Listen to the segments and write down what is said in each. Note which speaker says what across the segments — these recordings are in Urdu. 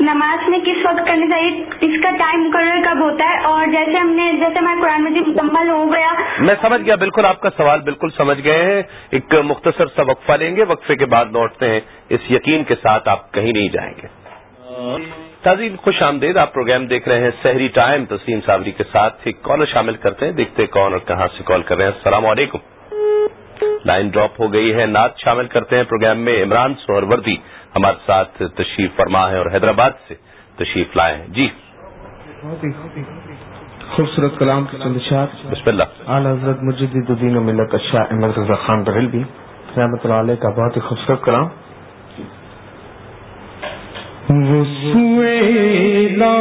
Speaker 1: نماز میں کس وقت کرنی چاہیے؟ اس کا ٹائم مقرر کب ہوتا ہے؟ اور جیسے ہم نے جیسے ہمارا قرآن مجید مکمل ہو گیا۔
Speaker 2: میں سمجھ گیا، بالکل آپ کا سوال بالکل سمجھ گئے ہیں۔ ایک مختصر سا وقفہ لیں گے، وقفے کے بعد لوٹتے ہیں۔ اس یقین کے ساتھ آپ کہیں نہیں جائیں گے۔ تازی خوش آمدید، آپ پروگرام دیکھ رہے ہیں سحری ٹائم۔ تسلیم صابری کے ساتھ ایک کالر شامل کرتے ہیں۔ دیکھتے کون اور کہاں سے کال کر رہے ہیں۔ السلام علیکم۔ لائن ڈراپ ہو گئی ہے، نعت شامل کرتے ہیں پروگرام میں عمران سہر وردی ہمارے ساتھ تشریف فرما ہے اور حیدرآباد سے تشریف لائے ہیں۔ جی۔
Speaker 3: خوبصورت کلام کے چند
Speaker 2: بسم اللہ۔
Speaker 3: اعلی حضرت مجد الدین و ملت اشاہ احمد رضا خان بھی رحمۃ اللہ علیہ کا بہت ہی خوبصورت کلام۔ وہ
Speaker 4: لا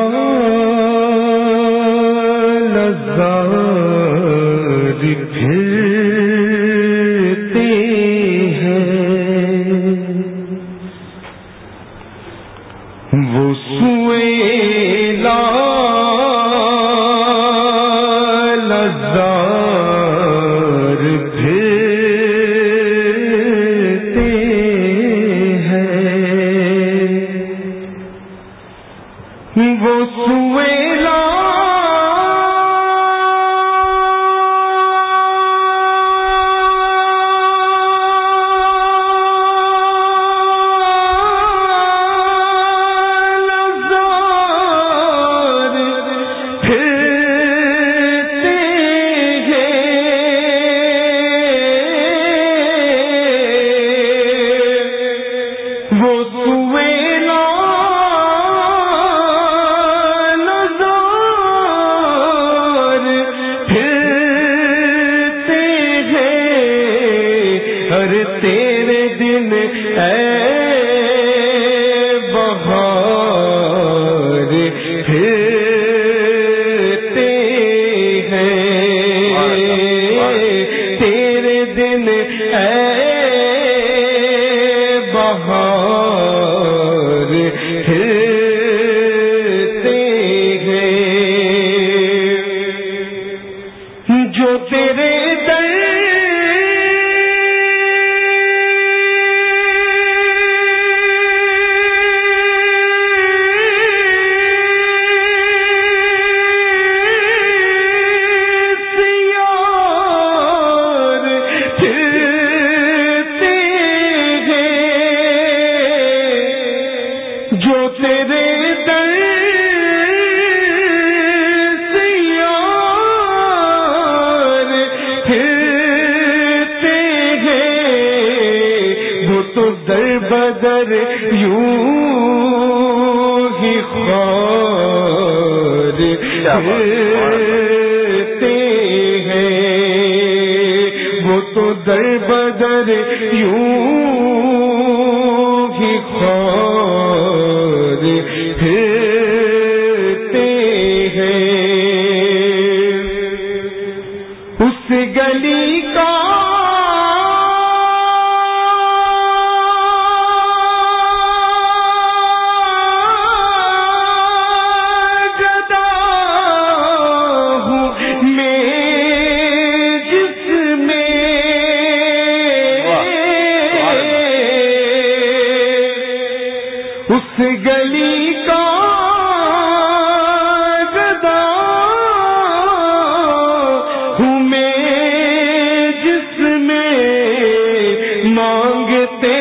Speaker 4: مانگتے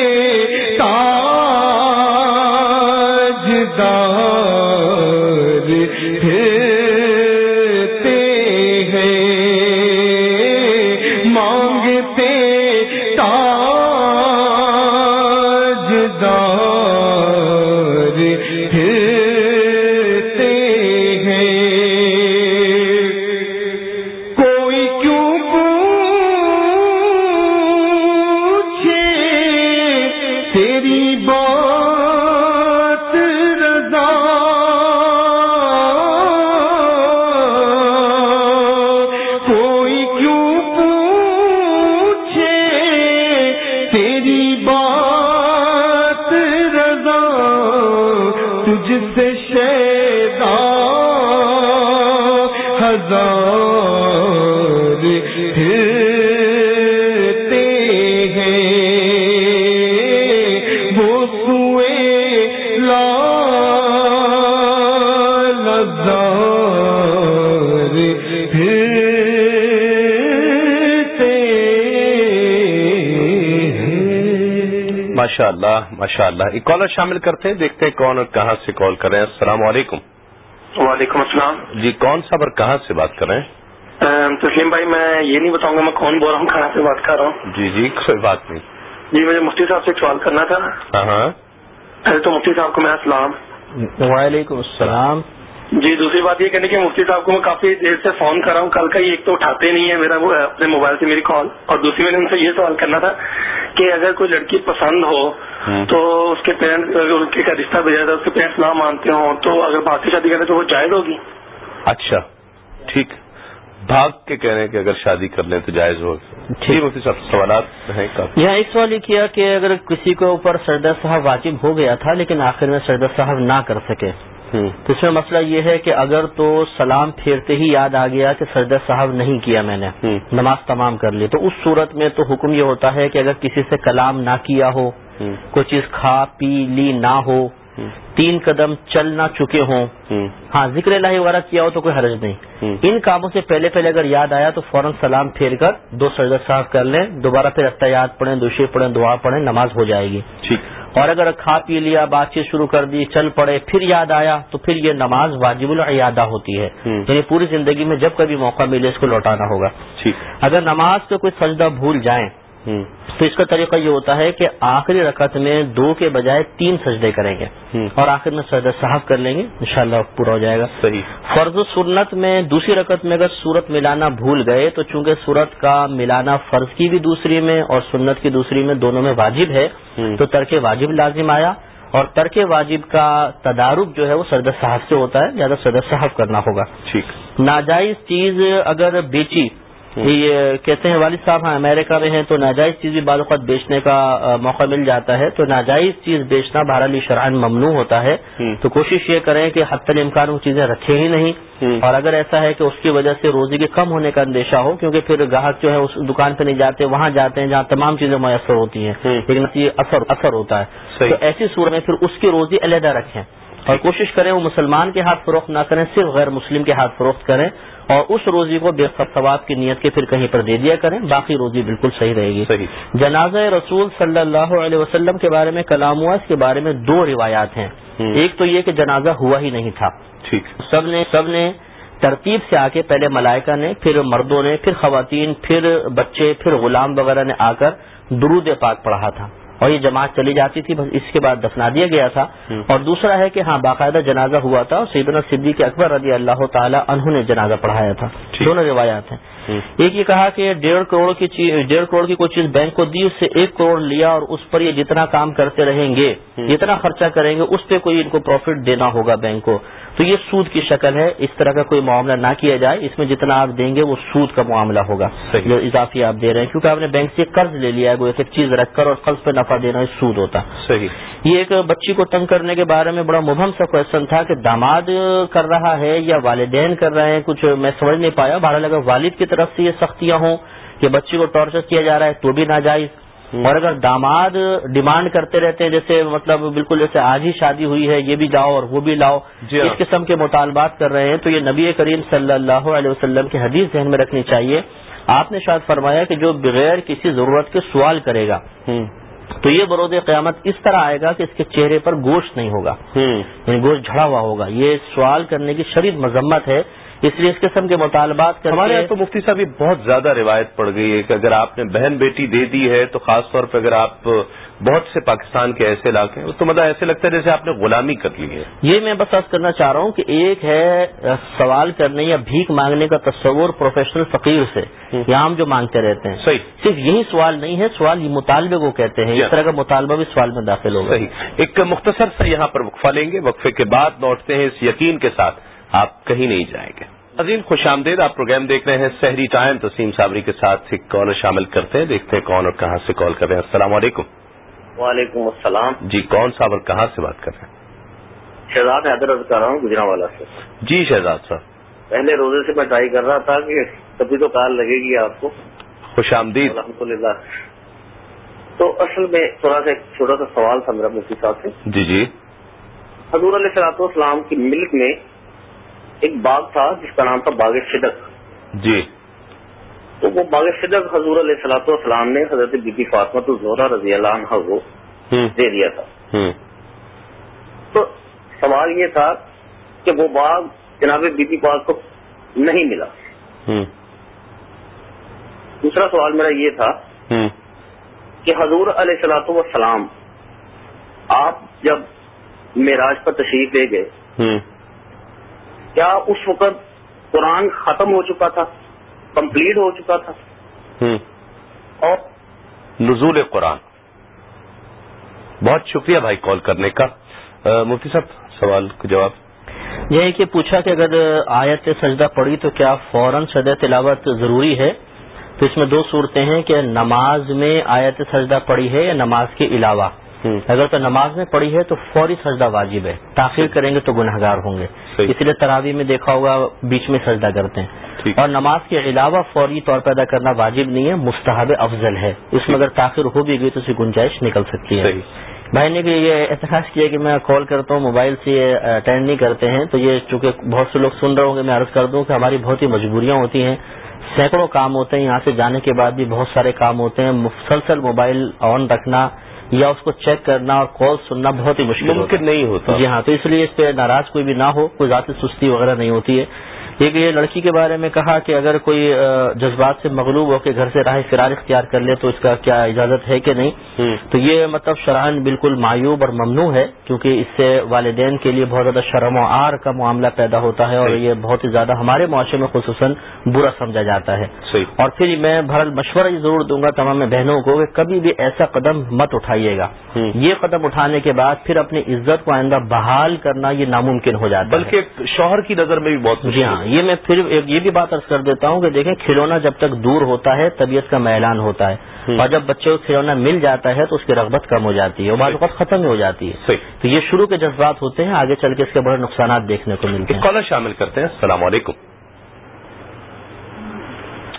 Speaker 4: تاج دار
Speaker 2: ماشاء اللہ ماشاء اللہ ایک کالر شامل کرتے ہیں دیکھتے ہیں کون اور کہاں سے کال کر رہے ہیں۔ السلام علیکم۔
Speaker 4: وعلیکم السلام۔
Speaker 2: جی کون صاحب اور کہاں سے بات کر رہے ہیں؟
Speaker 4: تسلیم بھائی میں یہ نہیں بتاؤں گا میں کون بول رہا ہوں کہاں سے بات کر رہا ہوں۔
Speaker 2: جی جی کوئی بات نہیں۔
Speaker 4: جی مجھے مفتی صاحب سے ایک سوال کرنا تھا۔
Speaker 2: ہاں ہاں۔
Speaker 4: تو مفتی صاحب کو میرا سلام
Speaker 3: وعلیکم السلام۔
Speaker 4: جی دوسری بات یہ کہنے کہ مفتی صاحب کو میں کافی دیر سے فون کر رہا ہوں۔ کل کا یہ ایک تو اٹھاتے نہیں ہے میرا وہ اپنے موبائل سے میری کال۔ اور دوسری میں نے ان سے یہ سوال کرنا تھا کہ اگر کوئی لڑکی پسند ہو تو اس کے پیرنٹس اگر لڑکی کا رشتہ بھیجا جائے اس کے پیرنٹس نہ مانتے ہوں تو اگر باقی شادی کریں تو وہ جائز ہوگی؟
Speaker 2: اچھا ٹھیک۔ بھاگ کے کہہ رہے ہیں کہ اگر شادی کر لیں تو جائز ہو۔ جی مفتی صاحب سوالات ہیں کافی۔
Speaker 5: یہاں ایک سوال یہ کیا کہ اگر کسی کے اوپر سردر صاحب واجب ہو گیا تھا لیکن آخر میں سردر صاحب نہ کر سکے تو اس میں مسئلہ یہ ہے کہ اگر تو سلام پھیرتے ہی یاد آ گیا کہ سردر صاحب نہیں کیا میں نے نماز تمام کر لی۔ تو اس صورت میں تو حکم یہ ہوتا ہے کہ اگر کسی سے کلام نہ کیا ہو کوئی چیز کھا پی لی نہ ہو تین قدم چل نہ چکے ہوں۔ ہاں ذکر اللہ وغیرہ کیا ہو تو کوئی حرج نہیں۔ ان کاموں سے پہلے پہلے اگر یاد آیا تو فوراً سلام پھیر کر دو سجدہ صاف کر لیں۔ دوبارہ پھر احتیاط پڑھیں دوشی پڑھیں دعا پڑھیں نماز ہو جائے گی۔ اور اگر کھا پی لیا بات چیت شروع کر دی چل پڑے پھر یاد آیا تو پھر یہ نماز واجب العیادہ ہوتی ہے۔ یعنی پوری زندگی میں جب کبھی موقع ملے اس کو لوٹانا ہوگا۔ اگر نماز پہ کوئی سجدہ بھول جائیں تو اس کا طریقہ یہ ہوتا ہے کہ آخری رکعت میں دو کے بجائے تین سجدے کریں گے۔ اور آخر میں سجدہ صاحب کر لیں گے۔ انشاءاللہ پورا ہو جائے گا۔
Speaker 2: صحیح۔
Speaker 5: فرض و سنت میں دوسری رکعت میں اگر صورت ملانا بھول گئے تو چونکہ صورت کا ملانا فرض کی بھی دوسری میں اور سنت کی دوسری میں دونوں میں واجب ہے۔ تو ترک واجب لازم آیا۔ اور ترک واجب کا تدارک جو ہے وہ سردر صاحب سے ہوتا ہے زیادہ سردر صاحب کرنا ہوگا۔
Speaker 2: ٹھیک۔
Speaker 5: ناجائز چیز اگر بیچی کہتے ہیں والد صاحب ہاں امریکہ میں ہیں تو ناجائز چیز بھی بعض اوقات بیچنے کا موقع مل جاتا ہے تو ناجائز چیز بیچنا بہرحال شرعن ممنوع ہوتا ہے۔ تو کوشش یہ کریں کہ حتی الامکان وہ چیزیں رکھے ہی نہیں۔ اور اگر ایسا ہے کہ اس کی وجہ سے روزی کے کم ہونے کا اندیشہ ہو کیونکہ پھر گاہک جو ہے اس دکان پہ نہیں جاتے وہاں جاتے ہیں جہاں تمام چیزیں میسر ہوتی ہیں۔ لیکن یہ اثر اثر ہوتا ہے۔ تو ایسی صورت میں پھر اس کی روزی علیحدہ رکھیں اور کوشش کریں وہ مسلمان کے ہاتھ فروخت نہ کریں صرف غیر مسلم کے ہاتھ فروخت کریں اور اس روزی کو بے ثواب کی نیت کے پھر کہیں پر دے دیا کریں باقی روزی بالکل صحیح رہے گی۔
Speaker 2: صحیح۔
Speaker 5: جنازہ رسول صلی اللہ علیہ وسلم کے بارے میں کلام ہوا اس کے بارے میں دو روایات ہیں۔ ایک تو یہ کہ جنازہ ہوا ہی نہیں تھا۔
Speaker 2: ٹھیک۔
Speaker 5: سب نے سب نے ترتیب سے آ کے پہلے ملائکہ نے پھر مردوں نے پھر خواتین پھر بچے پھر غلام وغیرہ نے آ کر درود پاک پڑھا تھا۔ اور یہ جماعت چلی جاتی تھی بس اس کے بعد دفنا دیا گیا تھا۔ اور دوسرا ہے کہ ہاں باقاعدہ جنازہ ہوا تھا اور سیدنا صدیق اکبر رضی اللہ تعالی انہوں نے جنازہ پڑھایا تھا۔ دونوں روایات ہیں۔ ایک یہ کہا کہ ڈیڑھ کروڑ کی چیز ڈیڑھ کروڑ کی کوئی چیز بینک کو دی اس سے ایک کروڑ لیا اور اس پر یہ جتنا کام کرتے رہیں گے۔ جتنا خرچہ کریں گے اس پہ کوئی ان کو پروفٹ دینا ہوگا بینک کو تو یہ سود کی شکل ہے اس طرح کا کوئی معاملہ نہ کیا جائے اس میں جتنا آپ دیں گے وہ سود کا معاملہ ہوگا۔ جو اضافی آپ دے رہے ہیں کیونکہ آپ نے بینک سے قرض لے لیا ہے وہ ایک چیز رکھ کر اور قرض پہ نفع دینا یہ سود ہوتا
Speaker 2: صحیح
Speaker 5: یہ ایک بچی کو تنگ کرنے کے بارے میں بڑا مبہم سا کوشچن تھا کہ داماد کر رہا ہے یا والدین کر رہے ہیں کچھ میں سمجھ نہیں پایا بہرحال اگر والد کی طرف سے یہ سختیاں ہوں کہ بچی کو ٹارچر کیا جا رہا ہے تو بھی ناجائز۔ اور اگر داماد ڈیمانڈ کرتے رہتے ہیں جیسے مطلب بالکل جیسے آج ہی شادی ہوئی ہے یہ بھی لاؤ اور وہ بھی لاؤ
Speaker 2: جی ہاں۔
Speaker 5: اس قسم کے مطالبات کر رہے ہیں۔ تو یہ نبی کریم صلی اللہ علیہ وسلم کی حدیث ذہن میں رکھنی چاہیے۔ آپ نے شاید فرمایا کہ جو بغیر کسی ضرورت کے سوال کرے گا تو یہ برود قیامت اس طرح آئے گا کہ اس کے چہرے پر گوشت نہیں ہوگا۔ یعنی گوشت جھڑا ہوا ہوگا۔ یہ سوال کرنے کی شدید مذمت ہے۔ اس لیے اس قسم کے مطالبات
Speaker 2: ہمارے یہاں تو مفتی صاحب یہ بہت زیادہ روایت پڑ گئی ہے کہ اگر آپ نے بہن بیٹی دے دی ہے تو خاص طور پہ اگر آپ بہت سے پاکستان کے ایسے علاقے ہیں تو مطلب ایسے لگتا ہے جیسے آپ نے غلامی کر لی ہے۔
Speaker 5: یہ میں بس عرض کرنا چاہ رہا ہوں کہ ایک ہے سوال کرنے یا بھیک مانگنے کا تصور پروفیشنل فقیر سے۔ یا عام جو مانگتے رہتے ہیں۔
Speaker 2: صحیح۔
Speaker 5: صرف یہی سوال نہیں ہے سوال یہ مطالبے کو کہتے ہیں۔ اس طرح کا مطالبہ بھی سوال میں داخل ہوگا۔
Speaker 2: صحیح۔ ایک مختصر سے یہاں پر وقفہ لیں گے۔ وقفے کے بعد لوٹتے ہیں اس یقین کے ساتھ۔ آپ کہیں نہیں جائیں گے۔ عظیم خوش آمدید آپ پروگرام دیکھ رہے ہیں شہری ٹائم۔ تسیم صابری کے ساتھ ایک کالر شامل کرتے ہیں۔ دیکھتے ہیں کون اور کہاں سے کال کر رہے ہیں۔ السلام علیکم۔
Speaker 6: وعلیکم السلام۔
Speaker 2: جی کون صاحب اور کہاں سے بات کر رہے ہیں؟
Speaker 6: شہزاد حیدر کر رہا ہوں گجرا والا سے۔
Speaker 2: جی شہزاد صاحب۔
Speaker 6: پہلے روزے سے میں ٹرائی کر رہا تھا کہ کبھی تو کال لگے گی آپ کو۔
Speaker 2: خوش آمدید۔
Speaker 6: الحمد للہ تو اصل میں تھوڑا سا ایک چھوٹا سا سوال تھا میرا مفتی صاحب سے۔
Speaker 2: جی جی۔
Speaker 6: حضور علیہ صلاحت والسلام کی ملک میں ایک باغ تھا جس کا نام تھا باغ صدق
Speaker 2: جی۔
Speaker 6: تو وہ باغ صدق حضور علیہ صلاحت والسلام نے حضرت بی بی فاطمہ الزہرا رضی اللہ عنہ کو دے دیا تھا۔ تو سوال یہ تھا کہ وہ باغ جناب بی بی پاک کو نہیں ملا۔ دوسرا سوال میرا یہ تھا کہ حضور علیہ السلاۃ وسلام آپ جب معراج پر تشریف لے گئے کیا اس وقت قرآن ختم ہو چکا تھا؟ کمپلیٹ ہو چکا تھا؟ اور
Speaker 2: نزول قرآن۔ بہت شکریہ بھائی کال کرنے کا۔ مفتی صاحب سوال کا جواب۔
Speaker 5: یہ ہے کہ پوچھا کہ اگر آیت سجدہ پڑی تو کیا فوراً سجدہ تلاوت ضروری ہے؟ تو اس میں دو صورتیں ہیں کہ نماز میں آیت سجدہ پڑی ہے یا نماز کے علاوہ۔ اگر تو نماز میں پڑھی ہے تو فوری سجدہ واجب ہے۔ تاخیر کریں گے تو گناہ گار ہوں گے۔ اس لیے تراوی میں دیکھا ہوگا بیچ میں سجدہ کرتے۔ ہیں۔ اور نماز کے علاوہ فوری طور پر ادا کرنا واجب نہیں ہے مستحب افضل ہے۔ اس میں اگر تاخیر ہو بھی گئی تو اس کی گنجائش نکل سکتی ہے۔ بھائی نے کہ یہ احتجاج کیا کہ میں کال کرتا ہوں موبائل سے یہ اٹینڈ نہیں کرتے ہیں تو یہ چونکہ بہت سے لوگ سن رہے ہوں گے میں عرض کر دوں کہ ہماری بہت ہی مجبوریاں ہوتی ہیں۔ سینکڑوں کام ہوتے ہیں یہاں سے جانے کے بعد بھی بہت سارے کام ہوتے ہیں۔ مسلسل موبائل آن رکھنا یا اس کو چیک کرنا اور کال سننا بہت ہی مشکل ہوتا
Speaker 2: ممکن نہیں ہوتا۔
Speaker 5: جی ہاں تو اس لیے اس پہ ناراض کوئی بھی نہ ہو کوئی ذاتی سستی وغیرہ نہیں ہوتی ہے۔ ایک یہ لڑکی کے بارے میں کہا کہ اگر کوئی جذبات سے مغلوب ہو کے گھر سے راہ فرار اختیار کر لے تو اس کا کیا اجازت ہے کہ نہیں تو یہ مطلب شرائن بالکل معیوب اور ممنوع ہے کیونکہ اس سے والدین کے لیے بہت زیادہ شرم و آر کا معاملہ پیدا ہوتا ہے اور۔ یہ بہت ہی زیادہ ہمارے معاشرے میں خصوصاً برا سمجھا جاتا ہے اور پھر میں بھرل مشورہ یہ ضرور دوں گا تمام بہنوں کو کہ کبھی بھی ایسا قدم مت اٹھائیے گا۔ یہ قدم اٹھانے کے بعد پھر اپنی عزت کو آئندہ بحال کرنا یہ ناممکن ہو جاتا ہے
Speaker 2: بلکہ شوہر کی نظر میں بھی بہت
Speaker 5: جی ہاں۔ یہ میں پھر ایک یہ بھی بات ارض کر دیتا ہوں کہ دیکھیں کھلونا جب تک دور ہوتا ہے طبیعت کا میلان ہوتا ہے۔ اور جب بچے کو کھلونا مل جاتا ہے تو اس کی رغبت کم ہو جاتی ہے اور بعض اوقات ختم ہی ہو جاتی ہے۔ تو یہ شروع کے جذبات ہوتے ہیں آگے چل کے اس کے بڑے نقصانات دیکھنے کو ملتے ہیں۔
Speaker 2: کالر شامل کرتے ہیں۔ السلام علیکم۔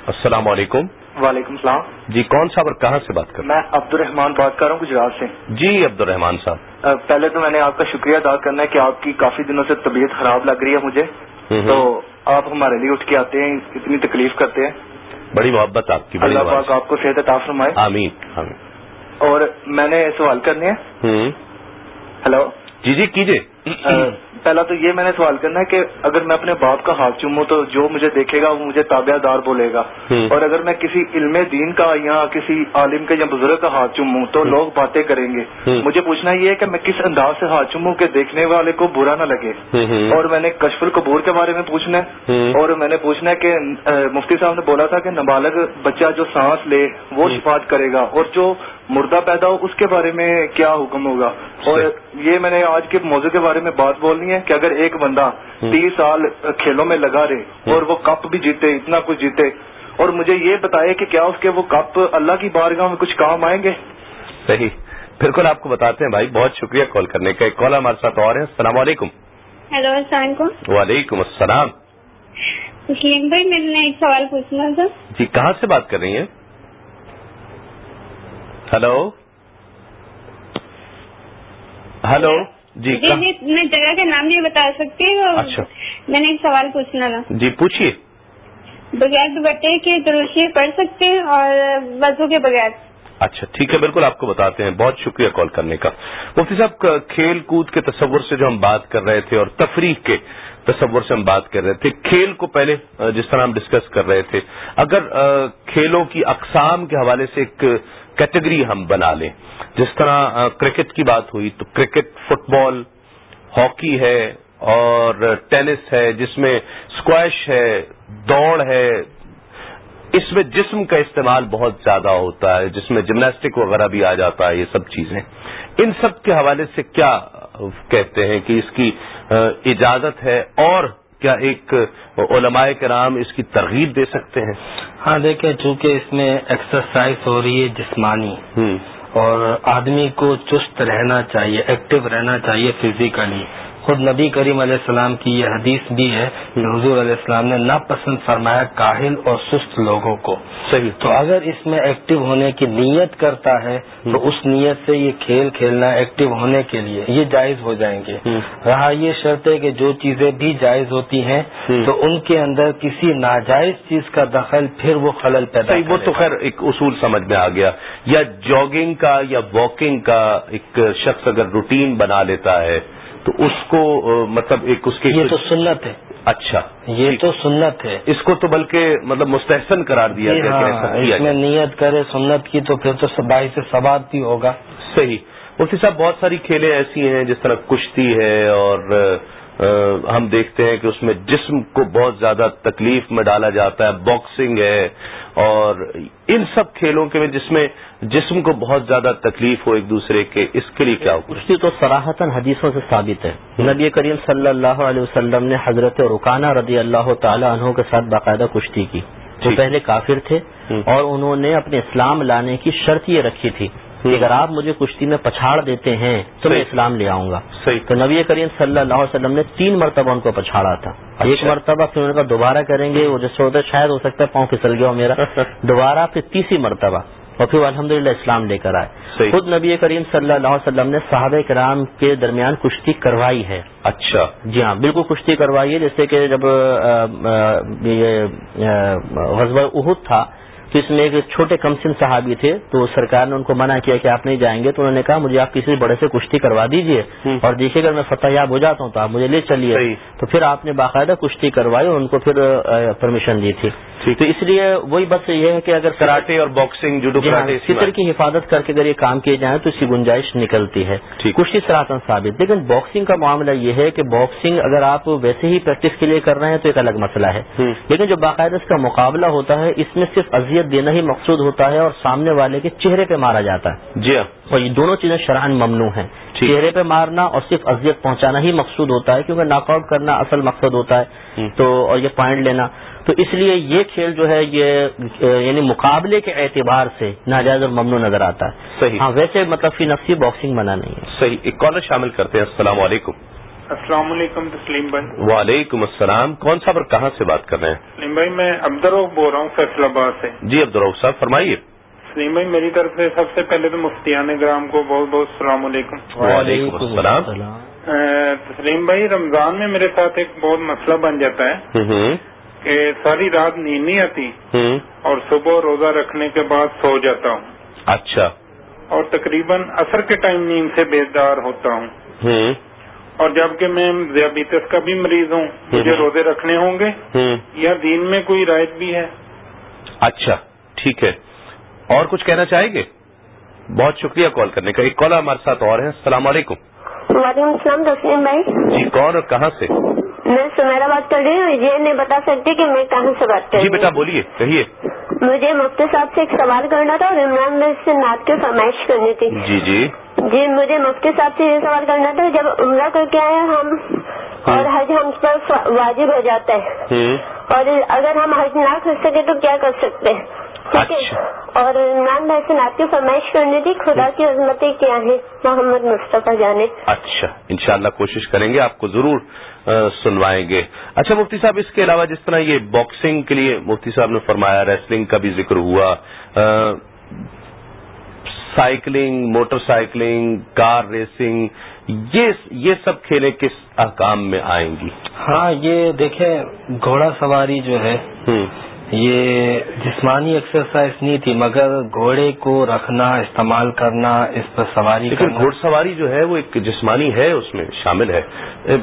Speaker 2: السلام علیکم۔
Speaker 7: وعلیکم السلام۔
Speaker 2: جی کون صاحب اور کہاں سے بات کر رہے
Speaker 7: میں عبد الرحمان بات کر رہا ہوں گجرات سے۔
Speaker 2: جی عبد الرحمان صاحب
Speaker 7: پہلے تو میں نے آپ کا شکریہ ادا کرنا ہے کہ آپ کی کافی دنوں سے طبیعت خراب لگ رہی ہے مجھے۔ تو آپ ہمارے لیے اٹھ کے آتے ہیں اتنی تکلیف کرتے ہیں۔
Speaker 2: بڑی محبت آپ کی بڑی
Speaker 7: اللہ پاک آپ کو صحت عطا فرمائے۔
Speaker 2: آمین آمین۔
Speaker 7: اور میں نے سوال کرنے ہیں۔ ہلو۔
Speaker 2: جی جی کیجیے
Speaker 7: پہلا تو یہ میں نے سوال کرنا ہے کہ اگر میں اپنے باپ کا ہاتھ چوموں تو جو مجھے دیکھے گا وہ مجھے تابع دار بولے گا۔ اور اگر میں کسی علم دین کا یا کسی عالم کا یا بزرگ کا ہاتھ چوموں تو۔ لوگ باتیں کریں گے۔ مجھے پوچھنا یہ ہے کہ میں کس انداز سے ہاتھ چوموں کہ دیکھنے والے کو برا نہ لگے۔ اور میں نے کشف القبور کے بارے میں پوچھنا ہے۔ اور میں نے پوچھنا ہے کہ مفتی صاحب نے بولا تھا کہ نابالغ بچہ جو سانس لے وہ
Speaker 2: ہوں۔
Speaker 7: شفاعت کرے گا اور جو مردہ پیدا ہو اس کے بارے میں کیا حکم ہوگا اور یہ میں نے آج کے موضوع کے بارے میں بات بولنی ہے کہ اگر ایک بندہ۔ تیس سال کھیلوں میں لگا رہے۔ اور وہ کپ بھی جیتے اتنا کچھ جیتے اور مجھے یہ بتائے کہ کیا اس کے وہ کپ اللہ کی بارگاہ میں کچھ کام آئیں گے؟
Speaker 2: صحیح۔ بالکل آپ کو بتاتے ہیں بھائی بہت شکریہ کال کرنے کا۔ ایک کال ہمارے ساتھ اور ہے۔ السلام علیکم۔
Speaker 1: ہیلو السلام علیکم۔
Speaker 2: وعلیکم السلام۔
Speaker 1: بھائی میں نے ایک سوال پوچھنا تھا۔
Speaker 2: جی کہاں سے بات کر رہی ہیں؟ ہلو ہلو جی
Speaker 1: جی جی میں جگہ کا نام نہیں بتا سکتی
Speaker 2: اچھا۔
Speaker 1: میں نے ایک سوال پوچھنا تھا۔
Speaker 2: جی پوچھیے
Speaker 1: بغیر دوپٹے کے دروشی پڑھ سکتے ہیں اور وضو کے بغیر۔
Speaker 2: اچھا ٹھیک ہے بالکل آپ کو بتاتے ہیں۔ بہت شکریہ کال کرنے کا۔ مفتی صاحب کھیل کود کے تصور سے جو ہم بات کر رہے تھے اور تفریح کے تصور سے ہم بات کر رہے تھے کھیل کو پہلے جس طرح ہم ڈسکس کر رہے تھے اگر کھیلوں کی اقسام کے حوالے سے ایک کیٹیگری ہم بنا لیں۔ جس طرح کرکٹ کی بات ہوئی تو کرکٹ فٹ بال ہاکی ہے اور ٹینس ہے جس میں اسکواش ہے دوڑ ہے اس میں جسم کا استعمال بہت زیادہ ہوتا ہے جس میں جمناسٹک وغیرہ بھی آ جاتا ہے یہ سب چیزیں۔ ان سب کے حوالے سے کیا کہتے ہیں کہ اس کی اجازت ہے اور کیا ایک علماء کرام اس کی ترغیب دے سکتے ہیں؟
Speaker 8: ہاں دیکھیں چونکہ اس میں ایکسرسائز ہو رہی ہے جسمانی۔ اور آدمی کو چست رہنا چاہیے ایکٹیو رہنا چاہیے فزیکلی خود نبی کریم علیہ السلام کی یہ حدیث بھی ہے کہ حضور علیہ السلام نے ناپسند فرمایا کاہل اور سست لوگوں کو۔
Speaker 2: صحیح۔
Speaker 8: تو اگر اس میں ایکٹیو ہونے کی نیت کرتا ہے تو اس نیت سے یہ کھیل کھیلنا ایکٹیو ہونے کے لیے یہ جائز ہو جائیں گے۔ رہا یہ شرط ہے کہ جو چیزیں بھی جائز ہوتی ہیں تو ان کے اندر کسی ناجائز چیز کا دخل پھر وہ خلل پیدا
Speaker 2: صحیح وہ تو خیر ایک اصول سمجھ میں آ گیا۔ یا جاگنگ کا یا واکنگ کا ایک شخص اگر روٹین بنا لیتا ہے تو اس کو مطلب ایک اس کے
Speaker 8: یہ تو سنت ہے۔
Speaker 2: اچھا۔
Speaker 8: یہ تو سنت ہے۔
Speaker 2: اس کو تو بلکہ مطلب مستحسن قرار دیا
Speaker 8: جی
Speaker 2: گیا
Speaker 8: ہاں، اس میں۔ نیت کرے سنت کی تو پھر تو باعث سے ثواب بھی ہوگا۔
Speaker 2: صحیح۔ مفتی صاحب بہت ساری کھیلیں ایسی ہیں جس طرح کشتی ہے اور ہم دیکھتے ہیں کہ اس میں جسم کو بہت زیادہ تکلیف میں ڈالا جاتا ہے باکسنگ ہے اور ان سب کھیلوں کے میں جس میں جسم کو بہت زیادہ تکلیف ہو ایک دوسرے کے اس کے لیے کیا
Speaker 5: کشتی تو سراہتاً حدیثوں سے ثابت ہے۔ نبی کریم صلی اللہ علیہ وسلم نے حضرت رکانہ رضی اللہ تعالی عنہ کے ساتھ باقاعدہ کشتی کی۔ وہ
Speaker 2: ٹھیک۔
Speaker 5: پہلے کافر تھے اور انہوں نے اپنے اسلام لانے کی شرط یہ رکھی تھی اگر آپ مجھے کشتی میں پچھاڑ دیتے ہیں تو میں۔ اسلام لے آؤں گا۔ تو نبی کریم صلی اللہ علیہ وسلم نے تین مرتبہ ان کو پچھاڑا تھا۔ ایک
Speaker 2: اچھا۔
Speaker 5: مرتبہ پھر ان کا دوبارہ کریں گے وہ جیسے ہوتا ہے شاید ہو سکتا ہے پاؤں پھسل گیا میرا۔ دوبارہ پھر تیسری مرتبہ۔ اور پھر الحمد اسلام لے کر آئے۔ خود نبی کریم صلی اللہ علیہ وسلم نے صحابہ کرام کے درمیان کشتی کروائی ہے۔
Speaker 2: اچھا۔
Speaker 5: جی ہاں بالکل کشتی کروائی ہے جیسے کہ جب غزوہ احد تھا تو اس میں ایک چھوٹے کمسن صحابی تھے تو سرکار نے ان کو منع کیا کہ آپ نہیں جائیں گے تو انہوں نے کہا مجھے آپ کسی بڑے سے کشتی کروا دیجیے اور دیکھیے اگر میں فتح یاب ہو جاتا ہوں تو آپ مجھے لے چلیے۔ تو پھر آپ نے باقاعدہ کشتی کروائی اور ان کو پھر پرمیشن دی تھی۔ تو اس لیے وہی بس یہ ہے کہ اگر
Speaker 2: کراٹے اور باکسنگ جوڈو
Speaker 5: جی ہاں، فطر کی حفاظت کر کے اگر یہ کام کیے جائیں تو اس کی گنجائش نکلتی ہے۔ کشتی سراتن ثابت لیکن باکسنگ کا معاملہ یہ ہے کہ باکسنگ اگر آپ ویسے ہی پریکٹس کے لیے کر رہے ہیں تو ایک الگ مسئلہ ہے۔ لیکن جو باقاعدہ اس کا مقابلہ ہوتا ہے اس میں صرف اذیت دینا ہی مقصود ہوتا ہے اور سامنے والے کے چہرے پہ مارا جاتا ہے۔
Speaker 2: جی ہاں۔
Speaker 5: اور یہ دونوں چیزیں شرحن ممنوع ہیں۔ چہرے پہ مارنا اور صرف اذیت پہنچانا ہی مقصود ہوتا ہے کیونکہ ناک آؤٹ کرنا اصل مقصد ہوتا ہے۔ تو اور یہ پوائنٹ لینا۔ تو اس لیے یہ کھیل جو ہے یہ یعنی مقابلے کے اعتبار سے ناجائز اور ممنوع نظر آتا ہے۔
Speaker 2: صحیح۔
Speaker 5: ہاں ویسے مطلب فی نفسی باکسنگ منع نہیں ہے۔
Speaker 2: صحیح ایک کالر شامل کرتے ہیں۔ السلام علیکم۔
Speaker 9: السلام علیکم تسلیم بھائی۔
Speaker 2: وعلیکم السلام۔ کون صاحب اور کہاں سے بات کر رہے ہیں؟
Speaker 9: سلیم بھائی میں عبدالروف بول رہا ہوں فیصل آباد سے۔
Speaker 2: جی عبدالروف صاحب فرمائیے۔
Speaker 9: سلیم بھائی میری طرف سے سب سے پہلے تو مفتیان گرام کو بہت بہت السلام علیکم۔
Speaker 2: وعلیکم السلام۔
Speaker 9: تسلیم بھائی رمضان میں میرے ساتھ ایک بہت مسئلہ بن جاتا ہے کہ ساری رات نیند نہیں آتی اور صبح روزہ رکھنے کے بعد سو جاتا ہوں۔
Speaker 2: اچھا۔
Speaker 9: اور تقریباً عصر کے ٹائم نیند سے بیدار ہوتا ہوں۔
Speaker 2: ہوں۔
Speaker 9: اور جبکہ میں ذیابیطس کا بھی مریض ہوں مجھے۔ روزے رکھنے ہوں گے یا دین میں کوئی رائٹ بھی ہے۔
Speaker 2: اچھا ٹھیک ہے۔ اور کچھ کہنا چاہیں گے؟ بہت شکریہ کال کرنے کا۔ ایک کالر ہمارے ساتھ اور ہے السلام علیکم۔
Speaker 10: وعلیکم السلام تسلیم بھائی۔
Speaker 2: جی کون اور کہاں سے؟
Speaker 10: میں سمیرا بات کر رہی ہوں۔ یہ نہیں بتا سکتی کہ میں کہاں سے بات کر
Speaker 2: جی
Speaker 10: رہی
Speaker 2: بیٹا
Speaker 10: ہوں
Speaker 2: بولیے کہیے۔
Speaker 10: مجھے مفتی صاحب سے ایک سوال کرنا تھا اور عمران بھائی سے نعت کی فرمائش کرنی تھی۔
Speaker 2: جی جی۔
Speaker 10: جی مجھے مفتی صاحب سے یہ سوال کرنا تھا جب عمرہ کر کے آئے ہم اور حج ہم پر واجب ہو جاتا ہے اور اگر ہم حج نہ کر سکے تو کیا کر سکتے؟ ہیں
Speaker 2: اچھا۔
Speaker 10: اور عمران بھائی سے فرمائش کرنی تھی خدا کی عظمتیں کیا ہیں؟ محمد مصطفیٰ جانے۔
Speaker 2: اچھا انشاءاللہ کوشش کریں گے آپ کو ضرور سنوائیں گے۔ اچھا مفتی صاحب اس کے علاوہ جس طرح یہ باکسنگ کے لیے مفتی صاحب نے فرمایا ریسلنگ کا بھی ذکر ہوا cycling motor cycling car racing یہ یہ سب کھیلیں کس احکام میں آئیں گی؟
Speaker 8: ہاں یہ دیکھیں گھوڑا سواری جو ہے یہ جسمانی ایکسرسائز نہیں تھی مگر گھوڑے کو رکھنا استعمال کرنا اس پر سواری
Speaker 2: لیکن
Speaker 8: کرنا۔
Speaker 2: گھوڑ سواری جو ہے وہ ایک جسمانی ہے اس میں شامل ہے۔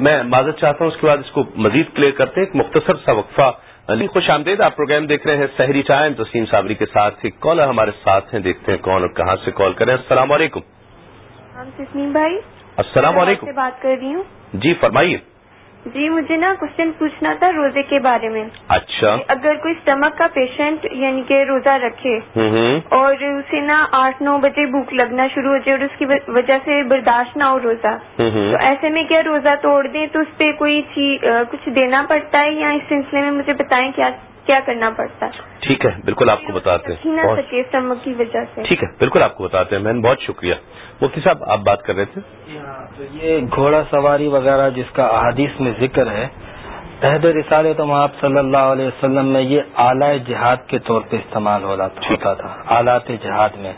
Speaker 2: میں معذرت چاہتا ہوں اس کے بعد اس کو مزید کلیئر کرتے ہیں۔ ایک مختصر سا وقفہ۔ علی خوش آمدید آپ پروگرام دیکھ رہے ہیں سحری ٹائم تسیم صابری کے ساتھ ایک کالر ہمارے ساتھ ہیں۔ دیکھتے ہیں کون اور کہاں سے کال کریں۔ السلام علیکم۔
Speaker 1: ہم تسنیم بھائی
Speaker 2: السلام علیکم۔
Speaker 1: بات کر رہی ہوں۔
Speaker 2: جی فرمائیے۔
Speaker 1: جی مجھے نا کوشچن پوچھنا تھا روزے کے بارے میں۔
Speaker 2: اچھا۔
Speaker 1: اگر کوئی اسٹمک کا پیشنٹ یعنی کہ روزہ رکھے اور اسے نا آٹھ نو بجے بھوک لگنا شروع ہو جائے اور اس کی وجہ سے برداشت نہ ہو روزہ تو ایسے میں کیا روزہ توڑ دیں؟ تو اس پہ کوئی چیز کچھ دینا پڑتا ہے یا اس سلسلے میں مجھے بتائیں کیا
Speaker 10: کیا کرنا پڑتا ہے؟
Speaker 2: ٹھیک ہے بالکل آپ کو بتاتے
Speaker 10: ہی
Speaker 2: ہیں
Speaker 10: کی وجہ سے۔
Speaker 2: ٹھیک ہے بالکل آپ کو بتاتے ہیں۔ مین بہت شکریہ۔ مفتی صاحب آپ بات کر رہے تھے؟
Speaker 8: تو یہ گھوڑا سواری وغیرہ جس کا احادیث میں ذکر ہے عہد رسالے تو آپ صلی اللہ علیہ وسلم میں یہ اعلی جہاد کے طور پہ استعمال ہو رہا ہوتا تھا آلات جہاد میں۔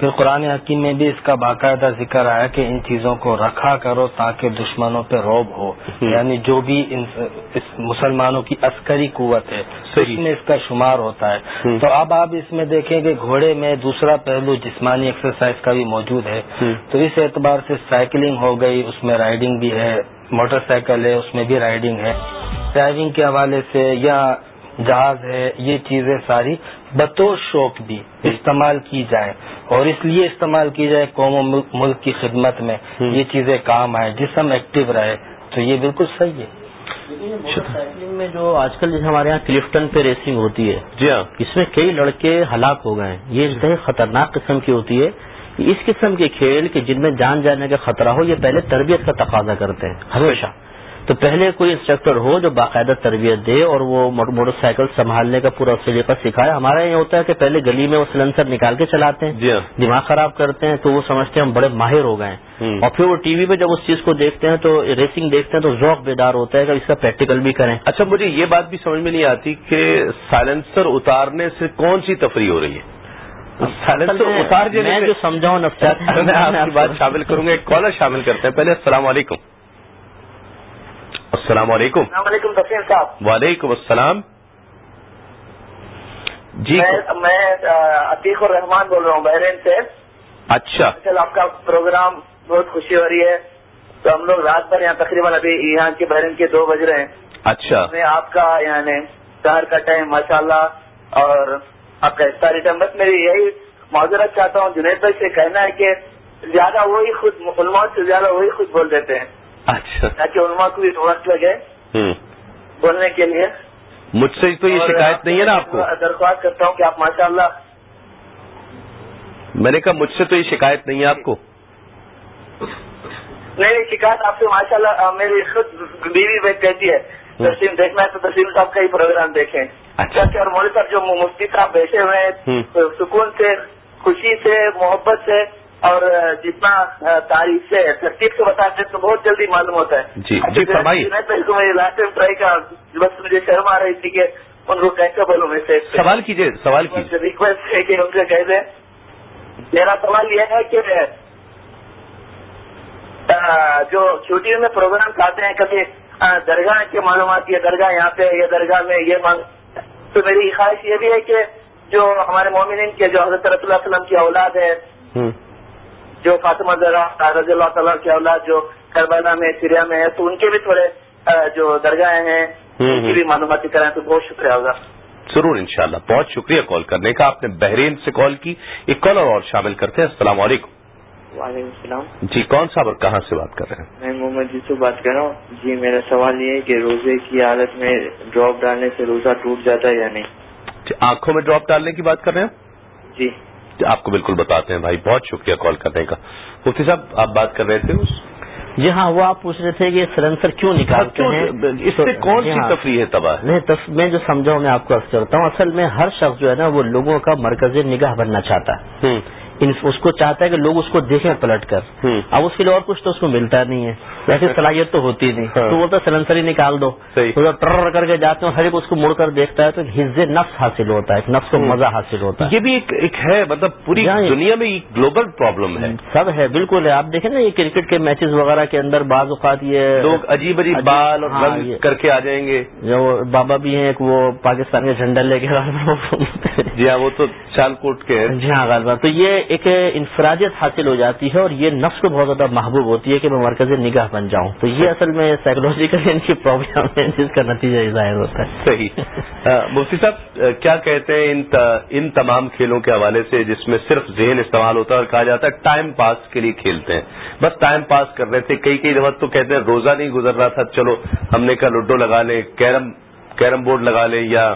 Speaker 8: پھر قرآن حکیم میں بھی اس کا باقاعدہ ذکر آیا کہ ان چیزوں کو رکھا کرو تاکہ دشمنوں پہ روب ہو۔ یعنی جو بھی ان اس مسلمانوں کی عسکری قوت ہے اس میں اس کا شمار ہوتا ہے۔ تو اب آپ اس میں دیکھیں کہ گھوڑے میں دوسرا پہلو جسمانی ایکسرسائز کا بھی موجود ہے۔ تو اس اعتبار سے سائیکلنگ ہو گئی اس میں رائڈنگ بھی ہے۔ موٹر سائیکل ہے اس میں بھی رائڈنگ ہے۔ ڈرائیونگ کے حوالے سے یا جہاز ہے یہ چیزیں ساری بطور شوق بھی استعمال کی جائیں۔ اور اس لیے استعمال کی جائے قوم و ملک- کی خدمت میں۔ یہ چیزیں کام آئے جسم ایکٹیو رہے تو یہ بالکل صحیح ہے۔
Speaker 5: سائیکلنگ میں جو آج کل جیسے ہمارے یہاں کلفٹن پہ ریسنگ ہوتی ہے
Speaker 2: جی ہاں۔
Speaker 5: اس میں کئی لڑکے ہلاک ہو گئے ہیں۔ یہ انتہائی خطرناک قسم کی ہوتی ہے۔ اس قسم کے کھیل کہ جن میں جان جانے کا خطرہ ہو یہ پہلے تربیت کا تقاضا کرتے ہیں ہمیشہ۔ تو پہلے کوئی انسٹرکٹر ہو جو باقاعدہ تربیت دے اور وہ موٹر سائیکل سنبھالنے کا پورا طریقہ سکھائے۔ ہمارا یہ ہوتا ہے کہ پہلے گلی میں وہ سلنسر نکال کے چلاتے ہیں
Speaker 2: جی ہاں۔
Speaker 5: دماغ خراب کرتے ہیں تو وہ سمجھتے ہیں ہم بڑے ماہر ہو گئے ہیں۔ اور پھر وہ ٹی وی پہ جب اس چیز کو دیکھتے ہیں تو ریسنگ دیکھتے ہیں تو ذوق بیدار ہوتا ہے کہ اس کا پریکٹیکل بھی کریں۔
Speaker 2: اچھا مجھے یہ بات بھی سمجھ میں نہیں آتی کہ سائلنسر اتارنے سے کون سی تفریح ہو رہی ہے؟ اتار
Speaker 5: میں جو سمجھاؤں نفسیات
Speaker 2: میں آپ کی بات شامل کروں گا ایک کالر شامل کرتے ہیں۔ پہلے السلام علیکم۔ السلام علیکم۔
Speaker 6: السلام علیکم صاحب۔
Speaker 2: وعلیکم السلام۔ جی
Speaker 6: میں میں عتیق الرحمان بول رہا ہوں بحرین سے۔
Speaker 2: اچھا۔
Speaker 6: چل آپ کا پروگرام بہت خوشی ہو رہی ہے۔ تو ہم لوگ رات بھر یہاں تقریباً ابھی یہاں کے بحرین کے دو بج رہے ہیں۔
Speaker 2: اچھا۔
Speaker 6: میں آپ کا یعنی شہر کا ٹائم ماشاء اللہ اور آپ کا افطاری ٹائم بس میری یہی معذرت چاہتا ہوں جنید بھائی سے کہنا ہے کہ زیادہ وہی خود علماء سے زیادہ وہی خود بول دیتے ہیں۔
Speaker 2: اچھا۔
Speaker 6: تاکہ علماء کو بھی وقت لگے بولنے کے لیے۔
Speaker 2: مجھ سے تو یہ شکایت نہیں ہے نا آپ کو؟
Speaker 6: درخواست کرتا ہوں کہ آپ ماشاء اللہ
Speaker 2: میں نے کہا مجھ سے تو یہ شکایت نہیں ہے آپ کو۔
Speaker 6: نہیں نہیں شکایت آپ سے ماشاء اللہ میری خود بیوی بھی کہتی ہے تسلیم دیکھنا ہے تو تسلیم صاحب کا ہی پروگرام دیکھیں۔
Speaker 2: اچھا
Speaker 6: اور مولوی صاحب جو مفتی صاحب بیٹھے ہوئے ہیں سکون سے خوشی سے محبت سے اور جتنا تعریف سے ترتیب سے بتاتے ہیں تو بہت جلدی معلوم ہوتا ہے۔
Speaker 2: جی جی فرمائیے۔
Speaker 6: کو میری لاسٹ ٹائم ٹرائی کا بس مجھے شرم آ رہی تھی کہ ان کو کیسے بولوں میں سے۔
Speaker 2: سوال کیجیے سوال کیجیے
Speaker 6: ریکویسٹ ہے کہ ان سے کہہ دیں۔ میرا سوال یہ ہے کہ جو چھٹیوں میں پروگرام آتے ہیں کبھی درگاہ کی معلومات یہ درگاہ یہاں پہ یہ درگاہ میں یہ تو میری خواہش یہ بھی ہے کہ جو ہمارے مومنین کے جو حضرت رسول اللہ علیہ وسلم کی اولاد ہے جو فاطمہ ذرا رضی اللہ تعالیٰ کی اولاد جو کربلا میں سیریا میں ہے تو ان کے بھی تھوڑے جو درگاہیں ہیں ان کی بھی معلومات کرائیں تو بہت شکریہ ہوگا
Speaker 2: ضرور انشاءاللہ بہت شکریہ کال کرنے کا۔ آپ نے بحرین سے کال کی۔ ایک کالر اور شامل کرتے ہیں۔ السلام علیکم۔
Speaker 11: وعلیکم السلام۔
Speaker 2: جی کون صاحب اور کہاں سے بات کر رہے ہیں؟
Speaker 11: میں محمد یوسف بات کر رہا ہوں۔ جی میرا سوال یہ ہے کہ روزے کی حالت میں ڈراپ ڈالنے سے روزہ ٹوٹ جاتا ہے یا نہیں؟
Speaker 2: جی آنکھوں میں ڈراپ ڈالنے کی بات کر رہے ہیں؟
Speaker 11: جی۔
Speaker 2: جی آپ کو بالکل بتاتے ہیں بھائی بہت شکریہ کال کرنے کا۔ مفتی صاحب آپ بات کر رہے تھے اس؟
Speaker 5: جی ہاں وہ آپ پوچھ رہے تھے کہ سلنسر کیوں نکالتے ہیں؟
Speaker 2: اس سے کون
Speaker 5: جی
Speaker 2: سی
Speaker 5: ہاں۔
Speaker 2: تفریح ہے تباہ؟
Speaker 5: نہیں. میں جو سمجھاؤں میں آپ کو عرض کرتا ہوں اصل میں ہر شخص جو ہے نا وہ لوگوں کا مرکز نگاہ بننا چاہتا ہے۔ اس کو چاہتا ہے کہ لوگ اس کو دیکھیں پلٹ کر۔ اب اس کے لیے اور کچھ تو اس کو ملتا نہیں ہے۔ ویسے صلاحیت تو ہوتی نہیں۔
Speaker 2: ہاں۔
Speaker 5: تو بولتا سلنسر ہی نکال دو۔ ٹر کر کے جاتے ہیں ہر ایک اس کو مڑ کر دیکھتا ہے تو حز نفس حاصل ہوتا ہے نفس کو مزہ حاصل ہوتا ہے۔
Speaker 2: یہ بھی ایک ہے مطلب پوری دنیا میں گلوبل پرابلم ہے۔
Speaker 5: سب ہے بالکل ہے۔ آپ دیکھیں نا یہ کرکٹ کے میچز وغیرہ کے اندر بعض اوقات یہ
Speaker 2: لوگ عجیب عجیب بال اور
Speaker 5: ہاں،
Speaker 2: رنگ کر کے آ جائیں گے۔
Speaker 5: جو بابا بھی ہیں ایک وہ پاکستان کے جھنڈا لے کے
Speaker 2: جی ہاں وہ تو چال کوٹ کے ہیں۔
Speaker 5: جی ہاں تو یہ ایک انفرادیت حاصل ہو جاتی ہے اور یہ نفس کو بہت زیادہ محبوب ہوتی ہے کہ میں مرکز نگاہ بن جاؤں۔ تو یہ اصل میں سائیکولوجیکل ان کی پرابلم ہے جس کا نتیجہ ظاہر ہوتا ہے۔
Speaker 2: صحیح۔ مفتی صاحب کیا کہتے ہیں ان تمام کھیلوں کے حوالے سے جس میں صرف ذہن استعمال ہوتا ہے اور کہا جاتا ہے ٹائم پاس کے لیے کھیلتے ہیں؟ بس ٹائم پاس کر رہے تھے کئی کئی دفعہ تو کہتے ہیں روزہ نہیں گزر رہا تھا چلو ہم نے کہا لوڈو لگا لیں کیرم کیرم بورڈ لگا لیں یا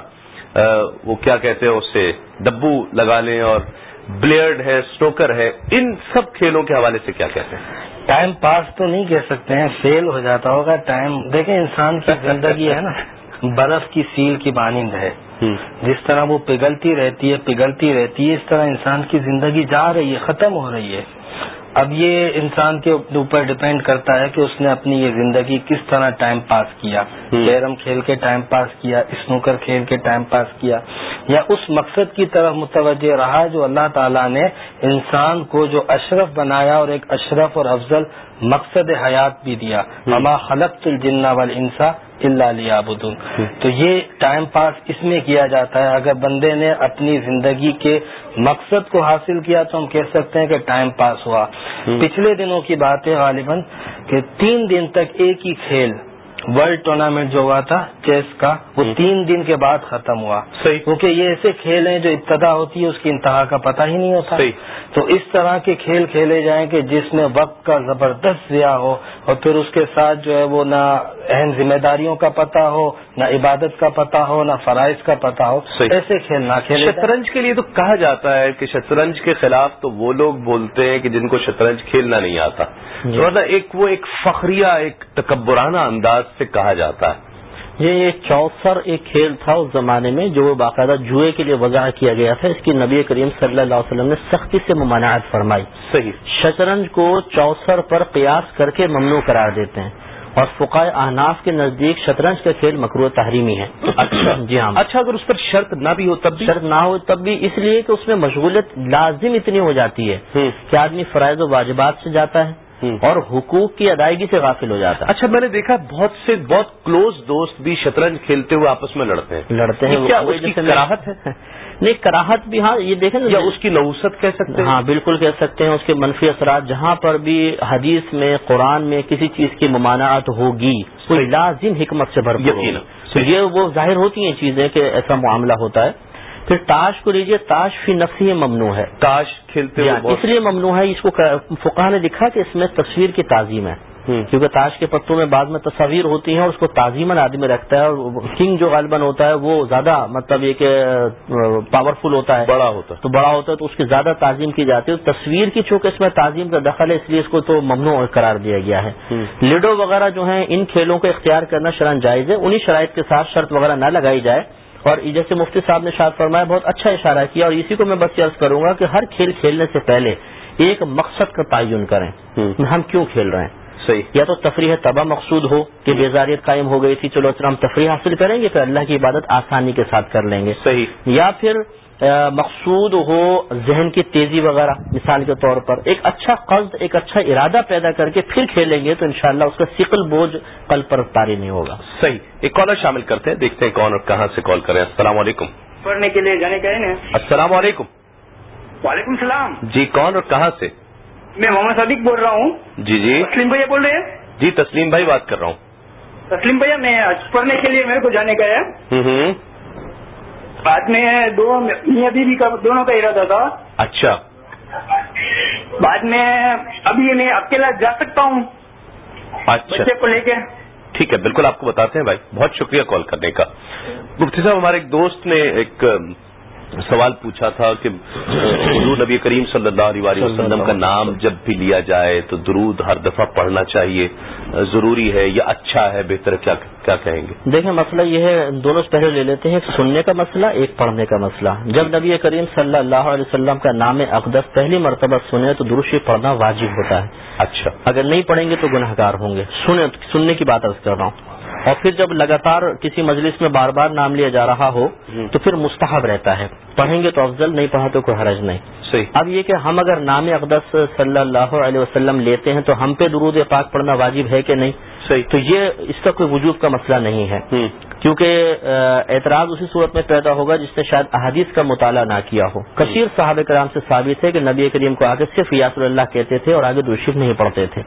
Speaker 2: وہ کیا کہتے ہیں اس سے ڈبو لگا لیں اور بلیئرڈ ہے اسٹوکر ہے ان سب کھیلوں کے حوالے سے کیا کہتے ہیں؟
Speaker 8: ٹائم پاس تو نہیں کہہ سکتے ہیں فیل ہو جاتا ہوگا ٹائم دیکھیں انسان کی زندگی ہے نا برف کی سیل کی مانند ہے۔ جس طرح وہ پگھلتی رہتی ہے پگھلتی رہتی ہے اس طرح انسان کی زندگی جا رہی ہے ختم ہو رہی ہے۔ اب یہ انسان کے اوپر ڈپینڈ کرتا ہے کہ اس نے اپنی یہ زندگی کس طرح ٹائم پاس کیا۔ کیرم کھیل کے ٹائم پاس کیا اسنوکر کھیل کے ٹائم پاس کیا۔ یا اس مقصد کی طرف متوجہ رہا جو اللہ تعالیٰ نے انسان کو جو اشرف بنایا اور ایک اشرف اور افضل مقصد حیات بھی دیا۔ ہما خلق الجنا وال انسا اللہ علیہ تو یہ ٹائم پاس اس میں کیا جاتا ہے؟ اگر بندے نے اپنی زندگی کے مقصد کو حاصل کیا تو ہم کہہ سکتے ہیں کہ ٹائم پاس ہوا۔ پچھلے دنوں کی بات ہے غالباً کہ تین دن تک ایک ہی کھیل ورلڈ ٹورنامنٹ جو ہوا تھا چیس کا وہ تین دن کے بعد ختم ہوا۔
Speaker 2: صحیح۔
Speaker 8: کیونکہ یہ ایسے کھیل ہیں جو ابتدا ہوتی ہے اس کی انتہا کا پتہ ہی نہیں ہوتا۔
Speaker 2: صحیح۔
Speaker 8: تو اس طرح کے کھیل کھیلے جائیں کہ جس میں وقت کا زبردست ضیاع ہو اور پھر اس کے ساتھ جو ہے وہ نہ اہم ذمہ داریوں کا پتہ ہو نہ عبادت کا پتہ ہو نہ فرائض کا پتہ ہو۔ ایسے کھیل نہ کھیلے
Speaker 2: شطرنج کے لیے تو کہا جاتا ہے کہ شطرنج کے خلاف تو وہ لوگ بولتے ہیں کہ جن کو شطرنج کھیلنا نہیں آتا۔ ایک وہ ایک فخریہ ایک تکبرانہ انداز سے کہا جاتا ہے۔
Speaker 5: یہ چوسر ایک کھیل تھا اس زمانے میں جو باقاعدہ جوئے کے لیے وضاح کیا گیا تھا۔ اس کی نبی کریم صلی اللہ علیہ وسلم نے سختی سے ممانعت فرمائی۔
Speaker 2: صحیح۔
Speaker 5: شطرنج کو چوسر پر قیاس کر کے ممنوع قرار دیتے ہیں۔ اور فقائے احناف کے نزدیک شطرنج کا کھیل مکرو تحریمی ہے
Speaker 2: اچھا
Speaker 5: جی ہاں۔
Speaker 2: اچھا اگر اس پر شرط نہ بھی ہو تب بھی؟
Speaker 5: شرط نہ ہو تب بھی اس لیے کہ اس میں مشغولیت لازم اتنی ہو جاتی ہے کہ آدمی فرائض و واجبات سے جاتا ہے۔ اور حقوق کی ادائیگی سے غافل ہو جاتا۔ ہے
Speaker 2: اچھا میں نے دیکھا بہت سے بہت کلوز دوست بھی شطرنج کھیلتے ہوئے آپس میں لڑتے ہیں۔
Speaker 5: لڑتے ہیں
Speaker 2: کیا اس کی کراہت ہے؟
Speaker 5: نہیں کراہت بھی ہاں یہ دیکھیں
Speaker 2: یا اس کی نوسط کہہ سکتے ہیں؟
Speaker 5: ہاں بالکل کہہ سکتے ہیں اس کے منفی اثرات جہاں پر بھی حدیث میں قرآن میں کسی چیز کی ممانعت ہوگی کوئی لازم حکمت سے بھرپور یہ وہ ظاہر ہوتی ہیں چیزیں کہ ایسا معاملہ ہوتا ہے۔ پھر تاش کو لیجیے تاش فی نفسی ممنوع ہے۔
Speaker 2: تاش کھیلتے
Speaker 5: اس لیے ممنوع ہے اس کو فقہ نے لکھا کہ اس میں تصویر کی تعظیم ہے۔ کیونکہ تاش کے پتوں میں بعد میں تصاویر ہوتی ہیں اور اس کو تعظیمن آدمی رکھتا ہے اور کنگ جو غالباً ہوتا ہے وہ زیادہ مطلب یہ کہ پاورفل ہوتا ہے۔
Speaker 2: بڑا ہوتا ہے۔
Speaker 5: تو بڑا ہوتا ہے تو اس کی زیادہ تعظیم کی جاتی ہے۔ تصویر کی چونکہ اس میں تعظیم کا دخل ہے اس لیے اس کو تو ممنوع قرار دیا گیا ہے۔ لڈو وغیرہ جو ہیں ان کھیلوں کو اختیار کرنا شران جائز ہے۔ انہیں شرائط کے ساتھ شرط وغیرہ نہ لگائی جائے۔ اور جیسے مفتی صاحب نے شاد فرمایا بہت اچھا اشارہ کیا اور اسی کو میں بس عرض کروں گا کہ ہر کھیل کھیلنے سے پہلے ایک مقصد کا تعین کریں۔ ہم کیوں کھیل رہے ہیں؟
Speaker 2: صحیح۔
Speaker 5: یا تو تفریح تباہ مقصود ہو کہ بیزاریت قائم ہو گئی تھی چلو ہم تفریح حاصل کریں گے پھر اللہ کی عبادت آسانی کے ساتھ کر لیں گے۔
Speaker 2: صحیح۔
Speaker 5: یا پھر مقصود ہو ذہن کی تیزی وغیرہ مثال کے طور پر ایک اچھا قصد ایک اچھا ارادہ پیدا کر کے پھر کھیلیں گے تو انشاءاللہ اس کا سکل بوجھ کل پر تاری نہیں ہوگا۔
Speaker 2: صحیح ایک کالر شامل کرتے ہیں دیکھتے ہیں کون اور کہاں سے کال کریں۔ السلام علیکم۔
Speaker 12: پڑھنے کے لیے جانے کا
Speaker 2: السلام علیکم۔
Speaker 12: وعلیکم السلام۔
Speaker 2: جی کون اور کہاں سے؟
Speaker 12: میں محمد صدیق بول رہا ہوں۔
Speaker 2: جی جی۔
Speaker 12: تسلیم بھیا بول رہے ہیں؟
Speaker 2: جی تسلیم بھائی بات کر رہا ہوں۔
Speaker 12: تسلیم بھیا میں پڑھنے کے لیے میرے کو جانے کا ہے بعد میں دو میاں بیوی کا دونوں کا ارادہ تھا۔
Speaker 2: اچھا۔
Speaker 12: بعد میں ابھی میں اکیلا جا سکتا ہوں۔
Speaker 2: اچھا۔
Speaker 12: بچے کو لے کے۔
Speaker 2: ٹھیک ہے بالکل آپ کو بتاتے ہیں بھائی بہت شکریہ کال کرنے کا۔ مفتی صاحب ہمارے ایک دوست نے ایک سوال پوچھا تھا کہ حضور نبی کریم صلی اللہ علیہ وسلم کا نام جب بھی لیا جائے تو درود ہر دفعہ پڑھنا چاہیے ضروری ہے یا اچھا ہے بہتر کیا کیا کہیں گے؟
Speaker 5: دیکھیں مسئلہ یہ ہے دونوں پہلے لے لیتے ہیں ایک سننے کا مسئلہ ایک پڑھنے کا مسئلہ۔ جب نبی کریم صلی اللہ علیہ وسلم کا نام اقدس پہلی مرتبہ سنے تو درست پڑھنا واجب ہوتا ہے۔
Speaker 2: اچھا۔
Speaker 5: اگر نہیں پڑھیں گے تو گناہ گار ہوں گے۔ سننے کی بات عرض کر رہا ہوں۔ اور پھر جب لگاتار کسی مجلس میں بار بار نام لیا جا رہا ہو تو پھر مستحب رہتا ہے۔ پڑھیں گے تو افضل نہیں پڑھا تو کوئی حرج نہیں۔
Speaker 2: صحیح۔
Speaker 5: اب یہ کہ ہم اگر نام اقدس صلی اللہ علیہ وسلم لیتے ہیں تو ہم پہ درود پاک پڑھنا واجب ہے کہ نہیں؟
Speaker 2: صحیح.
Speaker 5: تو یہ اس کا کوئی وجود کا مسئلہ نہیں ہے. کیونکہ اعتراض اسی صورت میں پیدا ہوگا جس نے شاید احادیث کا مطالعہ نہ کیا ہو. کثیر صاحب کرام سے ثابت ہے کہ نبی کریم کو آگے صرف یاسر اللہ کہتے تھے اور آگے دوشف نہیں پڑھتے تھے.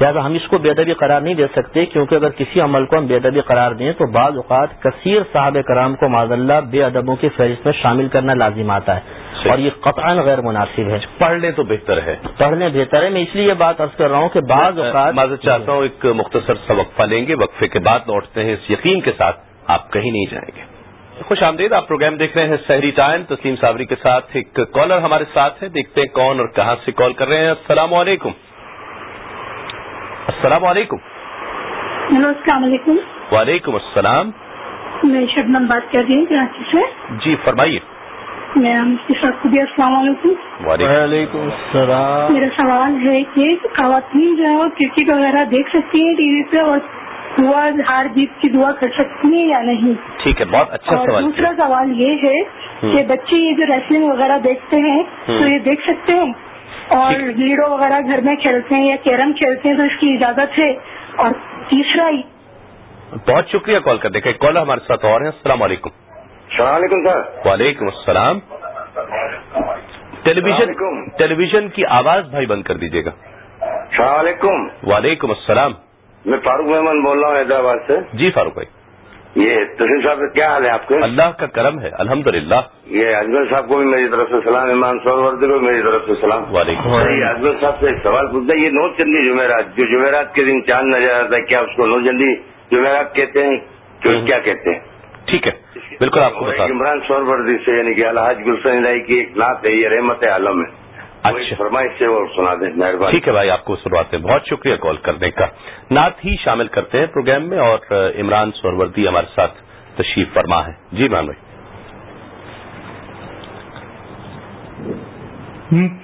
Speaker 5: لہٰذا ہم اس کو بے ادبی قرار نہیں دے سکتے کیونکہ اگر کسی عمل کو ہم بے ادبی قرار دیں تو بعض اوقات کثیر صاحب کرام کو معذ اللہ بے ادبوں کی فہرست میں شامل کرنا لازم آتا ہے. اور یہ قطعا غیر مناسب ہے۔
Speaker 2: پڑھنے تو بہتر ہے۔
Speaker 5: پڑھنے بہتر ہے۔ میں اس لیے یہ بات عرض کر رہا ہوں کہ بعض اوقات
Speaker 2: معذرت چاہتا ہوں ایک مختصر سا وقفہ لیں گے۔ وقفے کے بعد لوٹتے ہیں۔ اس یقین کے ساتھ آپ کہیں نہیں جائیں گے۔ خوش آمدید آپ پروگرام دیکھ رہے ہیں سحری ٹائم۔ تسلیم صابری کے ساتھ ایک کالر ہمارے ساتھ ہے دیکھتے ہیں کون اور کہاں سے کال کر رہے ہیں۔ السلام علیکم۔ السلام علیکم۔
Speaker 13: ہلو السلام علیکم۔
Speaker 2: وعلیکم السلام۔
Speaker 13: میں شبنم بات کر رہی ہوں کراچی سے۔
Speaker 2: جی فرمائیے۔
Speaker 13: میں صاحب خودی السلام علیکم۔
Speaker 5: وعلیکم السلام۔
Speaker 13: میرا سوال ہے کہ خواتین جو ہے کرکٹ وغیرہ دیکھ سکتی ہیں ٹی وی پہ اور دعا ہار جیت کی دعا کر سکتی ہیں یا نہیں؟
Speaker 2: ٹھیک ہے بہت اچھا
Speaker 13: اور
Speaker 2: سوال
Speaker 13: دوسرا سوال یہ ہے کہ بچے یہ جو ریسلنگ وغیرہ دیکھتے ہیں تو یہ دیکھ سکتے ہیں؟ اور لیڈو وغیرہ گھر میں کھیلتے ہیں یا کیرم کھیلتے ہیں تو اس کی اجازت ہے؟ اور تیسرا
Speaker 2: بہت شکریہ کال کرنے کا کال ہمارے ساتھ اور ہیں۔ السلام علیکم۔
Speaker 14: السلام علیکم سر۔
Speaker 2: وعلیکم السلام۔ ٹیلی ویژن ٹیلی ویژن کی آواز بھائی بند کر دیجیے گا۔
Speaker 14: السلام علیکم۔
Speaker 2: وعلیکم السلام۔
Speaker 14: میں فاروق محمد بول رہا ہوں حیدرآباد سے۔
Speaker 2: جی فاروق بھائی۔
Speaker 14: یہ تسلیم صاحب کیا حال ہے آپ کے؟
Speaker 2: اللہ کا کرم ہے الحمد للہ
Speaker 14: یہ اجمل صاحب کو بھی میری طرف سے سلام ایمان سور وردی کو میری طرف سے سلام۔
Speaker 2: وعلیکم
Speaker 14: اجمل صاحب سے ایک سوال پوچھتا ہے یہ نو چندی جمعرات جو جمعرات کے دن چاند نظر آتا ہے کیا اس کو نو چندی جمعرات کہتے ہیں؟ کہ کیا کہتے ہیں؟
Speaker 2: ٹھیک ہے۔ بالکل آپ کو بتا
Speaker 14: عمران سور وردی سے یعنی کہ الحاج گلشن الہی کی ایک نعت ہے یہ رحمت عالم ہے۔
Speaker 2: اچھا۔
Speaker 14: فرمائش سے وہ سنا دیں مہربانی۔
Speaker 2: ٹھیک ہے بھائی آپ کو سنواتے ہیں بہت شکریہ کال کرنے کا۔ نعت ہی شامل کرتے ہیں پروگرام میں اور عمران سوروردی ہمارے ساتھ تشریف فرما ہے۔ جی مان بھائی۔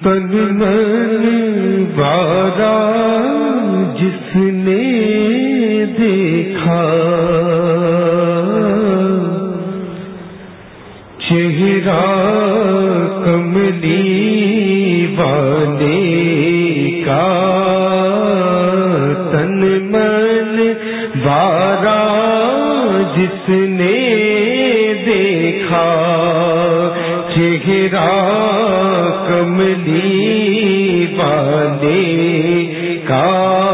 Speaker 4: تن من بارا جس نے دیکھا۔ چہرہ کملی والے کا تن من بارا جس نے دیکھا چہرہ کملی والے کا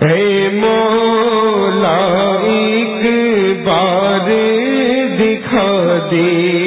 Speaker 4: اے مولا ایک بار دکھا دے۔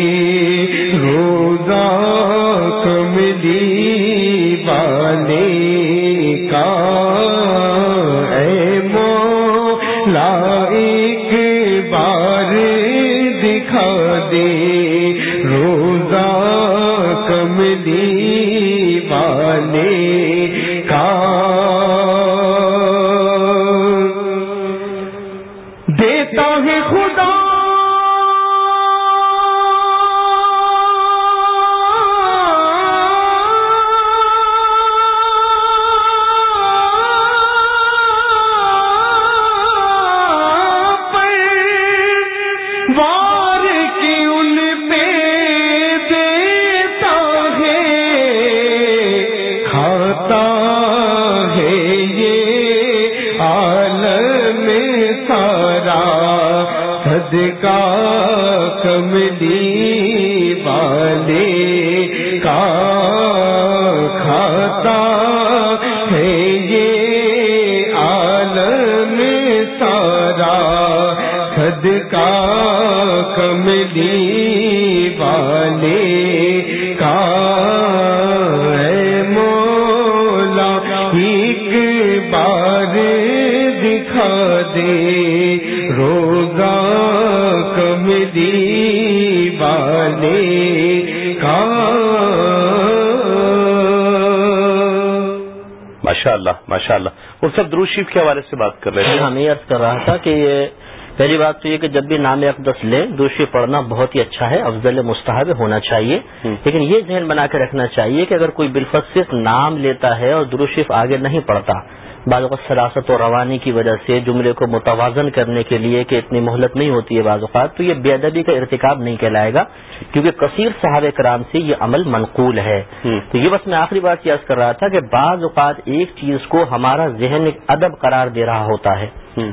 Speaker 4: صدقہ کملی والے کا ہے مولا ایک بار دکھا دے روزہ کملی والے کا۔
Speaker 2: ماشاء اللہ ماشاء اللہ وہ سب دروشیف کے حوالے سے بات کر رہے
Speaker 5: میں
Speaker 2: تھے
Speaker 5: ہمیں عرض کر رہا تھا کہ یہ پہلی بات تو یہ کہ جب بھی نام اقدس لیں دوسری پڑھنا بہت ہی اچھا ہے افضل مستحب ہونا چاہیے۔ لیکن یہ ذہن بنا کے رکھنا چاہیے کہ اگر کوئی بالفت صرف نام لیتا ہے اور دروشف آگے نہیں پڑھتا بعض اوقات سراست و روانی کی وجہ سے جملے کو متوازن کرنے کے لیے کہ اتنی مہلت نہیں ہوتی ہے بعض اوقات تو یہ بے ادبی کا ارتکاب نہیں کہلائے گا کیونکہ کثیر صاحب کرام سے یہ عمل منقول ہے۔ تو یہ بس میں آخری بات یاد کر رہا تھا کہ بعض اوقات ایک چیز کو ہمارا ذہن ایک ادب قرار دے رہا ہوتا ہے۔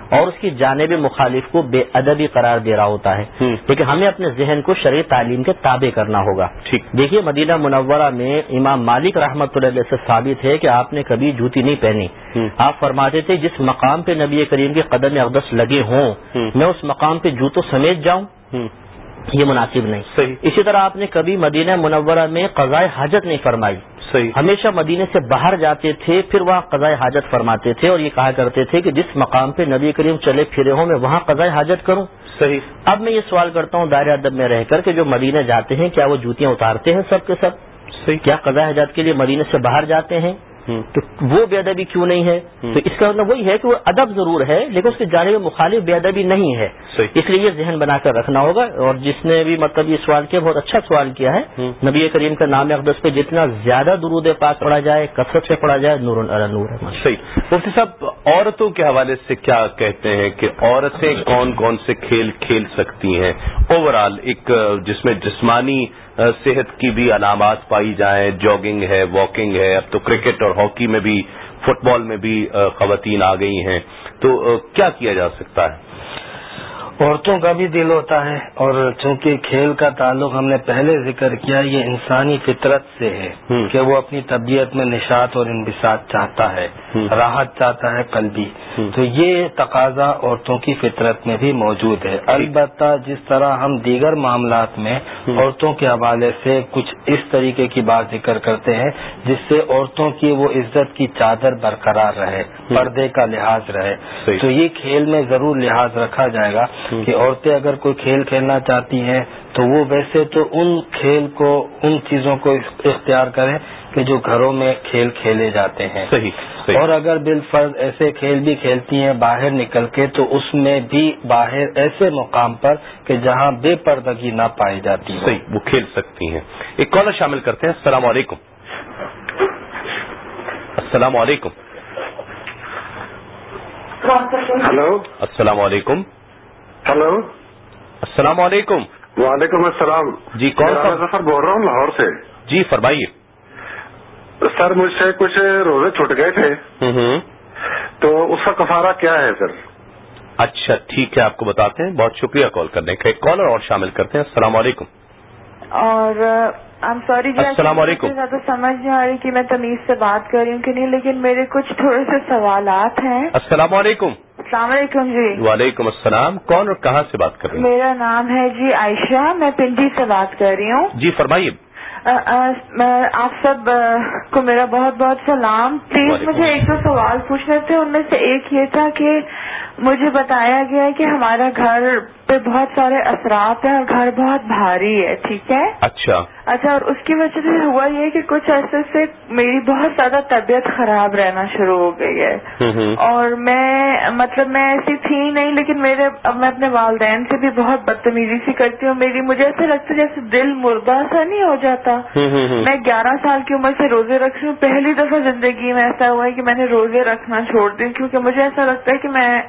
Speaker 5: اور اس کی جانب مخالف کو بے ادبی قرار دے رہا ہوتا ہے۔ لیکن ہمیں اپنے ذہن کو شرعی تعلیم کے تابع کرنا ہوگا۔ دیکھیے مدینہ منورہ میں امام مالک رحمت اللہ علیہ سے ثابت ہے کہ آپ نے کبھی جوتی نہیں پہنی۔ آپ فرماتے تھے جس مقام پہ نبی کریم کے قدم اقدس لگے ہوں میں اس مقام پہ جوتوں سمیت جاؤں۔ یہ مناسب نہیں۔
Speaker 2: صحیح۔
Speaker 5: اسی طرح آپ نے کبھی مدینہ منورہ میں قضاء حاجت نہیں فرمائی۔
Speaker 2: صحیح۔
Speaker 5: ہمیشہ مدینے سے باہر جاتے تھے پھر وہاں قضاء حاجت فرماتے تھے اور یہ کہا کرتے تھے کہ جس مقام پہ نبی کریم چلے پھرے ہوں میں وہاں قضاء حاجت کروں۔
Speaker 2: صحیح۔
Speaker 5: اب میں یہ سوال کرتا ہوں دائرہ ادب میں رہ کر کہ جو مدینہ جاتے ہیں کیا وہ جوتیاں اتارتے ہیں سب کے سب؟
Speaker 2: صحیح۔
Speaker 5: کیا قضاء حاجت کے لیے مدینے سے باہر جاتے ہیں؟ تو وہ بے ادبی کیوں نہیں ہے؟ تو اس کا مطلب وہی ہے کہ وہ ادب ضرور ہے لیکن اس کی جانب مخالف بے ادبی نہیں ہے۔ اس لیے یہ ذہن بنا کر رکھنا ہوگا۔ اور جس نے بھی مطلب یہ سوال کیا بہت اچھا سوال کیا ہے۔ نبی کریم کا نام اقدس پہ جتنا زیادہ درود پاک پڑھا جائے کثرت سے پڑھا جائے نور نور ہے۔
Speaker 2: صحیح۔ مفتی صاحب عورتوں کے حوالے سے کیا کہتے ہیں کہ عورتیں کون کون سے کھیل کھیل سکتی ہیں؟ اوور ایک جس میں جسمانی صحت کی بھی علامات پائی جائیں، جاگنگ ہے، واکنگ ہے، اب تو کرکٹ اور ہاکی میں بھی، فٹ بال میں بھی خواتین آ گئی ہیں۔ تو کیا کیا جا سکتا ہے؟
Speaker 8: عورتوں کا بھی دل ہوتا ہے اور چونکہ کھیل کا تعلق ہم نے پہلے ذکر کیا یہ انسانی فطرت سے ہے کہ وہ اپنی طبیعت میں نشاط اور انبساط چاہتا ہے راحت چاہتا ہے قلبی۔ تو یہ تقاضا عورتوں کی فطرت میں بھی موجود ہے۔ البتہ جس طرح ہم دیگر معاملات میں عورتوں کے حوالے سے کچھ اس طریقے کی بات ذکر کرتے ہیں جس سے عورتوں کی وہ عزت کی چادر برقرار رہے پردے کا لحاظ رہے۔ تو یہ کھیل میں ضرور لحاظ رکھا جائے گا۔ کہ عورتیں اگر کوئی کھیل کھیلنا چاہتی ہیں تو وہ ویسے تو ان کھیل کو ان چیزوں کو اختیار کریں کہ جو گھروں میں کھیل کھیلے جاتے ہیں۔
Speaker 2: صحیح
Speaker 8: اور اگر بالفرض ایسے کھیل بھی کھیلتی ہیں باہر نکل کے تو اس میں بھی باہر ایسے مقام پر کہ جہاں بے پردگی نہ پائی جاتی
Speaker 2: صحیح وہ کھیل سکتی ہیں۔ ایک کالر شامل کرتے ہیں۔ السلام علیکم۔ السلام علیکم۔
Speaker 15: ہلو
Speaker 2: السلام علیکم۔
Speaker 15: ہلو
Speaker 2: السلام علیکم.
Speaker 15: وعلیکم السلام.
Speaker 2: جی کون
Speaker 15: سفر بول رہا ہوں لاہور سے۔
Speaker 2: جی فرمائیے۔
Speaker 15: سر مجھ سے کچھ روزے چھٹ گئے تھے۔ تو اس کا کفارہ کیا ہے سر؟
Speaker 2: اچھا ٹھیک ہے آپ کو بتاتے ہیں۔ بہت شکریہ کال کرنے کا ایک کالر اور شامل کرتے ہیں۔ السلام علیکم۔
Speaker 16: اور آئی سوری جی
Speaker 2: السلام علیکم۔
Speaker 16: زیادہ سمجھ نہیں آ رہی کہ میں تمیز سے بات کر رہی ہوں کہ نہیں لیکن میرے کچھ تھوڑے سے سوالات ہیں۔
Speaker 2: السلام علیکم۔
Speaker 16: السلام علیکم جی۔
Speaker 2: وعلیکم السلام۔ کون اور کہاں سے بات کر رہے ہیں؟
Speaker 16: میرا نام ہے جی عائشہ میں پنڈی سے بات کر رہی ہوں۔
Speaker 2: جی فرمائیے۔
Speaker 16: آپ سب کو میرا بہت بہت سلام۔ پلیز مجھے ایک دو سوال پوچھنے تھے۔ ان میں سے ایک یہ تھا کہ مجھے بتایا گیا کہ ہمارا گھر بہت سارے اثرات ہیں اور گھر بہت بھاری ہے ٹھیک ہے؟
Speaker 2: اچھا۔
Speaker 16: اچھا اور اس کی وجہ سے ہوا یہ کہ کچھ عرصے سے میری بہت زیادہ طبیعت خراب رہنا شروع ہو گئی ہے۔ اور میں مطلب میں ایسی تھی نہیں لیکن میرے اب میں اپنے والدین سے بھی بہت بدتمیزی سی کرتی ہوں۔ میری مجھے ایسا لگتا ہے جیسے دل مردہ سا نہیں ہو جاتا۔ میں گیارہ سال کی عمر سے روزے رکھ رہی ہوں۔ پہلی دفعہ زندگی میں ایسا ہوا ہے کہ میں نے روزے رکھنا چھوڑ دی کیونکہ مجھے ایسا لگتا ہے کہ میں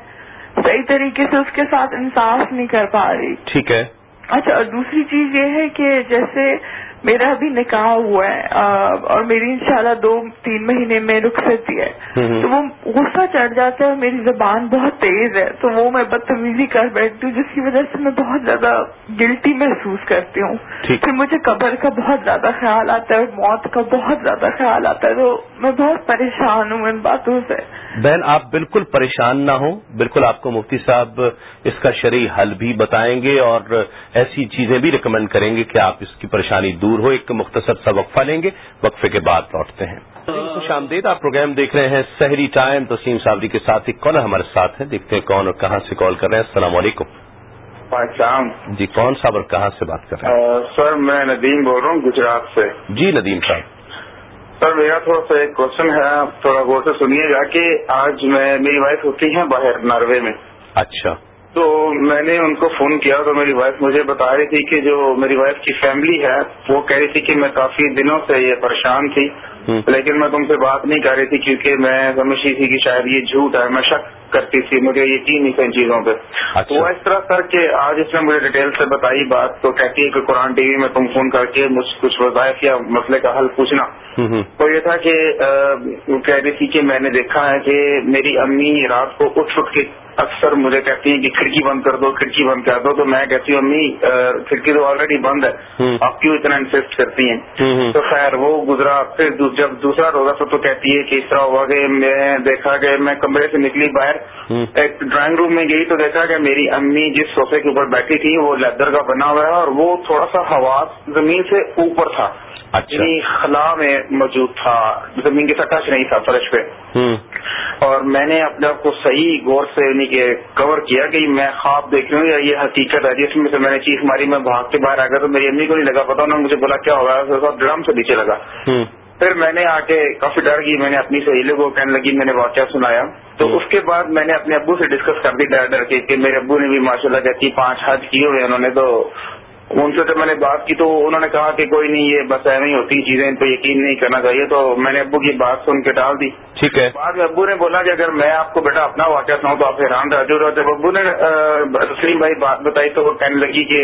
Speaker 16: صحیح طریقے سے اس کے ساتھ انصاف نہیں کر پا رہی۔
Speaker 2: ٹھیک ہے۔
Speaker 16: اچھا اور دوسری چیز یہ ہے کہ جیسے میرا ابھی نکاح ہوا ہے اور میری انشاءاللہ دو تین مہینے میں رخصتی ہے۔ تو وہ غصہ چڑھ جاتا ہے اور میری زبان بہت تیز ہے۔ تو وہ میں بدتمیزی کر بیٹھتی ہوں جس کی وجہ سے میں بہت زیادہ گلٹی محسوس کرتی ہوں۔ پھر مجھے قبر کا بہت زیادہ خیال آتا ہے اور موت کا بہت زیادہ خیال آتا ہے۔ تو میں بہت پریشان ہوں ان باتوں سے۔
Speaker 2: بہن آپ بالکل پریشان نہ ہوں۔ بالکل آپ کو مفتی صاحب اس کا شرعی حل بھی بتائیں گے اور ایسی چیزیں بھی ریکمینڈ کریں گے کہ آپ اس کی پریشانی دور ہو ایک مختصر سا وقفہ لیں گے وقفے کے بعد لوٹتے ہیں۔ خوش آمدید آپ پروگرام دیکھ رہے ہیں سحری ٹائم تسیم صابری کے ساتھ ایک کالر ہمارے ساتھ ہیں۔ دیکھتے ہیں کون اور کہاں سے کال کر رہے ہیں۔ السلام علیکم۔
Speaker 15: شام
Speaker 2: جی کون صاحب اور کہاں سے بات کر رہے ہیں؟
Speaker 15: سر میں ندیم بول رہا ہوں گجرات سے۔
Speaker 2: جی ندیم صاحب۔
Speaker 15: سر میرا تھوڑا سا ایک کوشچن ہے آپ تھوڑا غور سے سنیے گا کہ آج میں میری وائف ہوتی ہیں باہر ناروے میں۔
Speaker 2: اچھا۔
Speaker 17: تو میں نے ان کو فون کیا تو میری وائف مجھے بتا رہی تھی کہ جو میری وائف کی فیملی ہے وہ کہہ رہی تھی کہ میں کافی دنوں سے یہ پریشان تھی۔ لیکن میں تم سے بات نہیں کر رہی تھی کیونکہ میں سمجھتی تھی کہ شاید یہ جھوٹ ہے میں شک کرتی تھی مجھے یقین نہیں تھا ان چیزوں پہ۔ تو وہ اس طرح کر کے آج اس نے مجھے ڈیٹیل سے بتائی بات تو کہتی ہے کہ قرآن ٹی وی میں تم فون کر کے مجھ کچھ وظائف یا مسئلے کا حل پوچھنا۔ تو یہ تھا کہ وہ کہہ رہی تھی کہ میں نے دیکھا ہے کہ میری امی رات کو اٹھ اٹھ کے اکثر مجھے کہتی ہیں کہ کھڑکی بند کر دو کھڑکی بند کر دو تو میں کہتی ہوں امی کھڑکی تو آلریڈی بند ہے۔ آپ کیوں اتنا انسسٹ کرتی ہیں؟ تو خیر وہ گزرا۔ پھر جب دوسرا روزہ تھا تو کہتی ہے کہ اس طرح ہوا کہ میں دیکھا کہ میں کمرے سے نکلی باہر۔ ایک ڈرائنگ روم میں گئی تو دیکھا کہ میری امی جس سوفے کے اوپر بیٹھی تھی وہ لیدر کا بنا ہوا ہے اور وہ تھوڑا سا ہوا زمین سے اوپر تھا۔ یعنی خلا میں موجود تھا زمین کے ساتھ ٹچ نہیں تھا فرش پہ۔ اور میں نے اپنے آپ کو صحیح غور سے یعنی کہ کور کیا کہ میں خواب دیکھ رہی ہوں یا یہ حقیقت ہے جس میں سے میں نے چیخ ماری میں بھاگ کے باہر آ گیا تو میری امی کو نہیں لگا پتا انہوں نے مجھے بولا کیا ہوگا ڈرم سے نیچے لگا۔ پھر میں نے آ کے کافی ڈر گئی میں نے اپنی سہیلیوں کو کہنے لگی میں نے واقعہ سنایا۔ تو اس کے بعد میں نے اپنے ابو سے ڈسکس کر دی ڈر ڈر کے کہ میرے ابو نے بھی ماشاء اللہ کہتی پانچ حج کیے ہوئے انہوں نے تو ان سے تو میں نے بات کی تو انہوں نے کہا کہ کوئی نہیں یہ بس ایویں ہوتی چیزیں ان پہ یقین نہیں کرنا چاہیے۔ تو میں نے ابو کی بات سن کے ڈال دی۔
Speaker 2: ٹھیک ہے۔
Speaker 17: بعد میں ابو نے بولا کہ اگر میں آپ کو بیٹا اپنا واقعہ سناؤں تو آپ حیران رہ جو جب ابو نے تسلیم بھائی بات بتائی تو وہ کہنے لگی کہ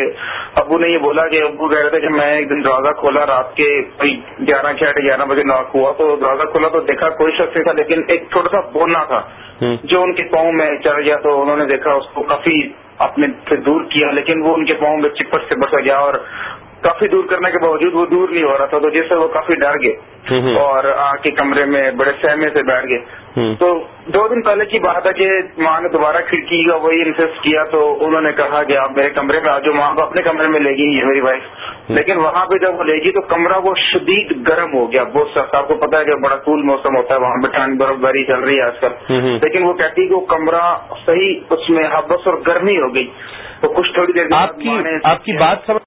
Speaker 17: ابو نے یہ بولا کہ ابو کہہ رہے تھے کہ میں ایک دن دروازہ کھولا رات کے گیارہ ساڑھے گیارہ بجے ناک ہوا تو دروازہ کھولا تو دیکھا کوئی شخص نہیں تھا لیکن ایک چھوٹا سا بونا تھا جو ان کے پاؤں میں چڑھ گیا تو انہوں نے دیکھا اس کو کافی اپنے سے دور کیا، لیکن وہ ان کے پاؤں میں چپٹ سے بسا گیا اور کافی دور کرنے کے باوجود وہ دور نہیں ہو رہا تھا تو جس سے وہ کافی ڈر گئے۔ اور آ کے کمرے میں بڑے سہمے سے بیٹھ گئے۔ تو دو دن پہلے کی بات ہے کہ ماں نے دوبارہ کھڑکی کا وہی انسسٹ کیا تو انہوں نے کہا کہ آپ میرے کمرے میں آ جاؤ ماں کو اپنے کمرے میں لے گئی ہے میری وائف لیکن وہاں پہ جب وہ لے گی تو کمرہ وہ شدید گرم ہو گیا۔ بہت سخت۔ آپ کو پتا ہے کہ بڑا کول موسم ہوتا ہے وہاں پہ ٹھنڈ برف باری چل رہی ہے آج کل۔ لیکن وہ کہتی کہ وہ کمرہ صحیح اس میں حبس اور گرمی ہو گئی۔ تو کچھ تھوڑی دیر
Speaker 2: آپ کی بات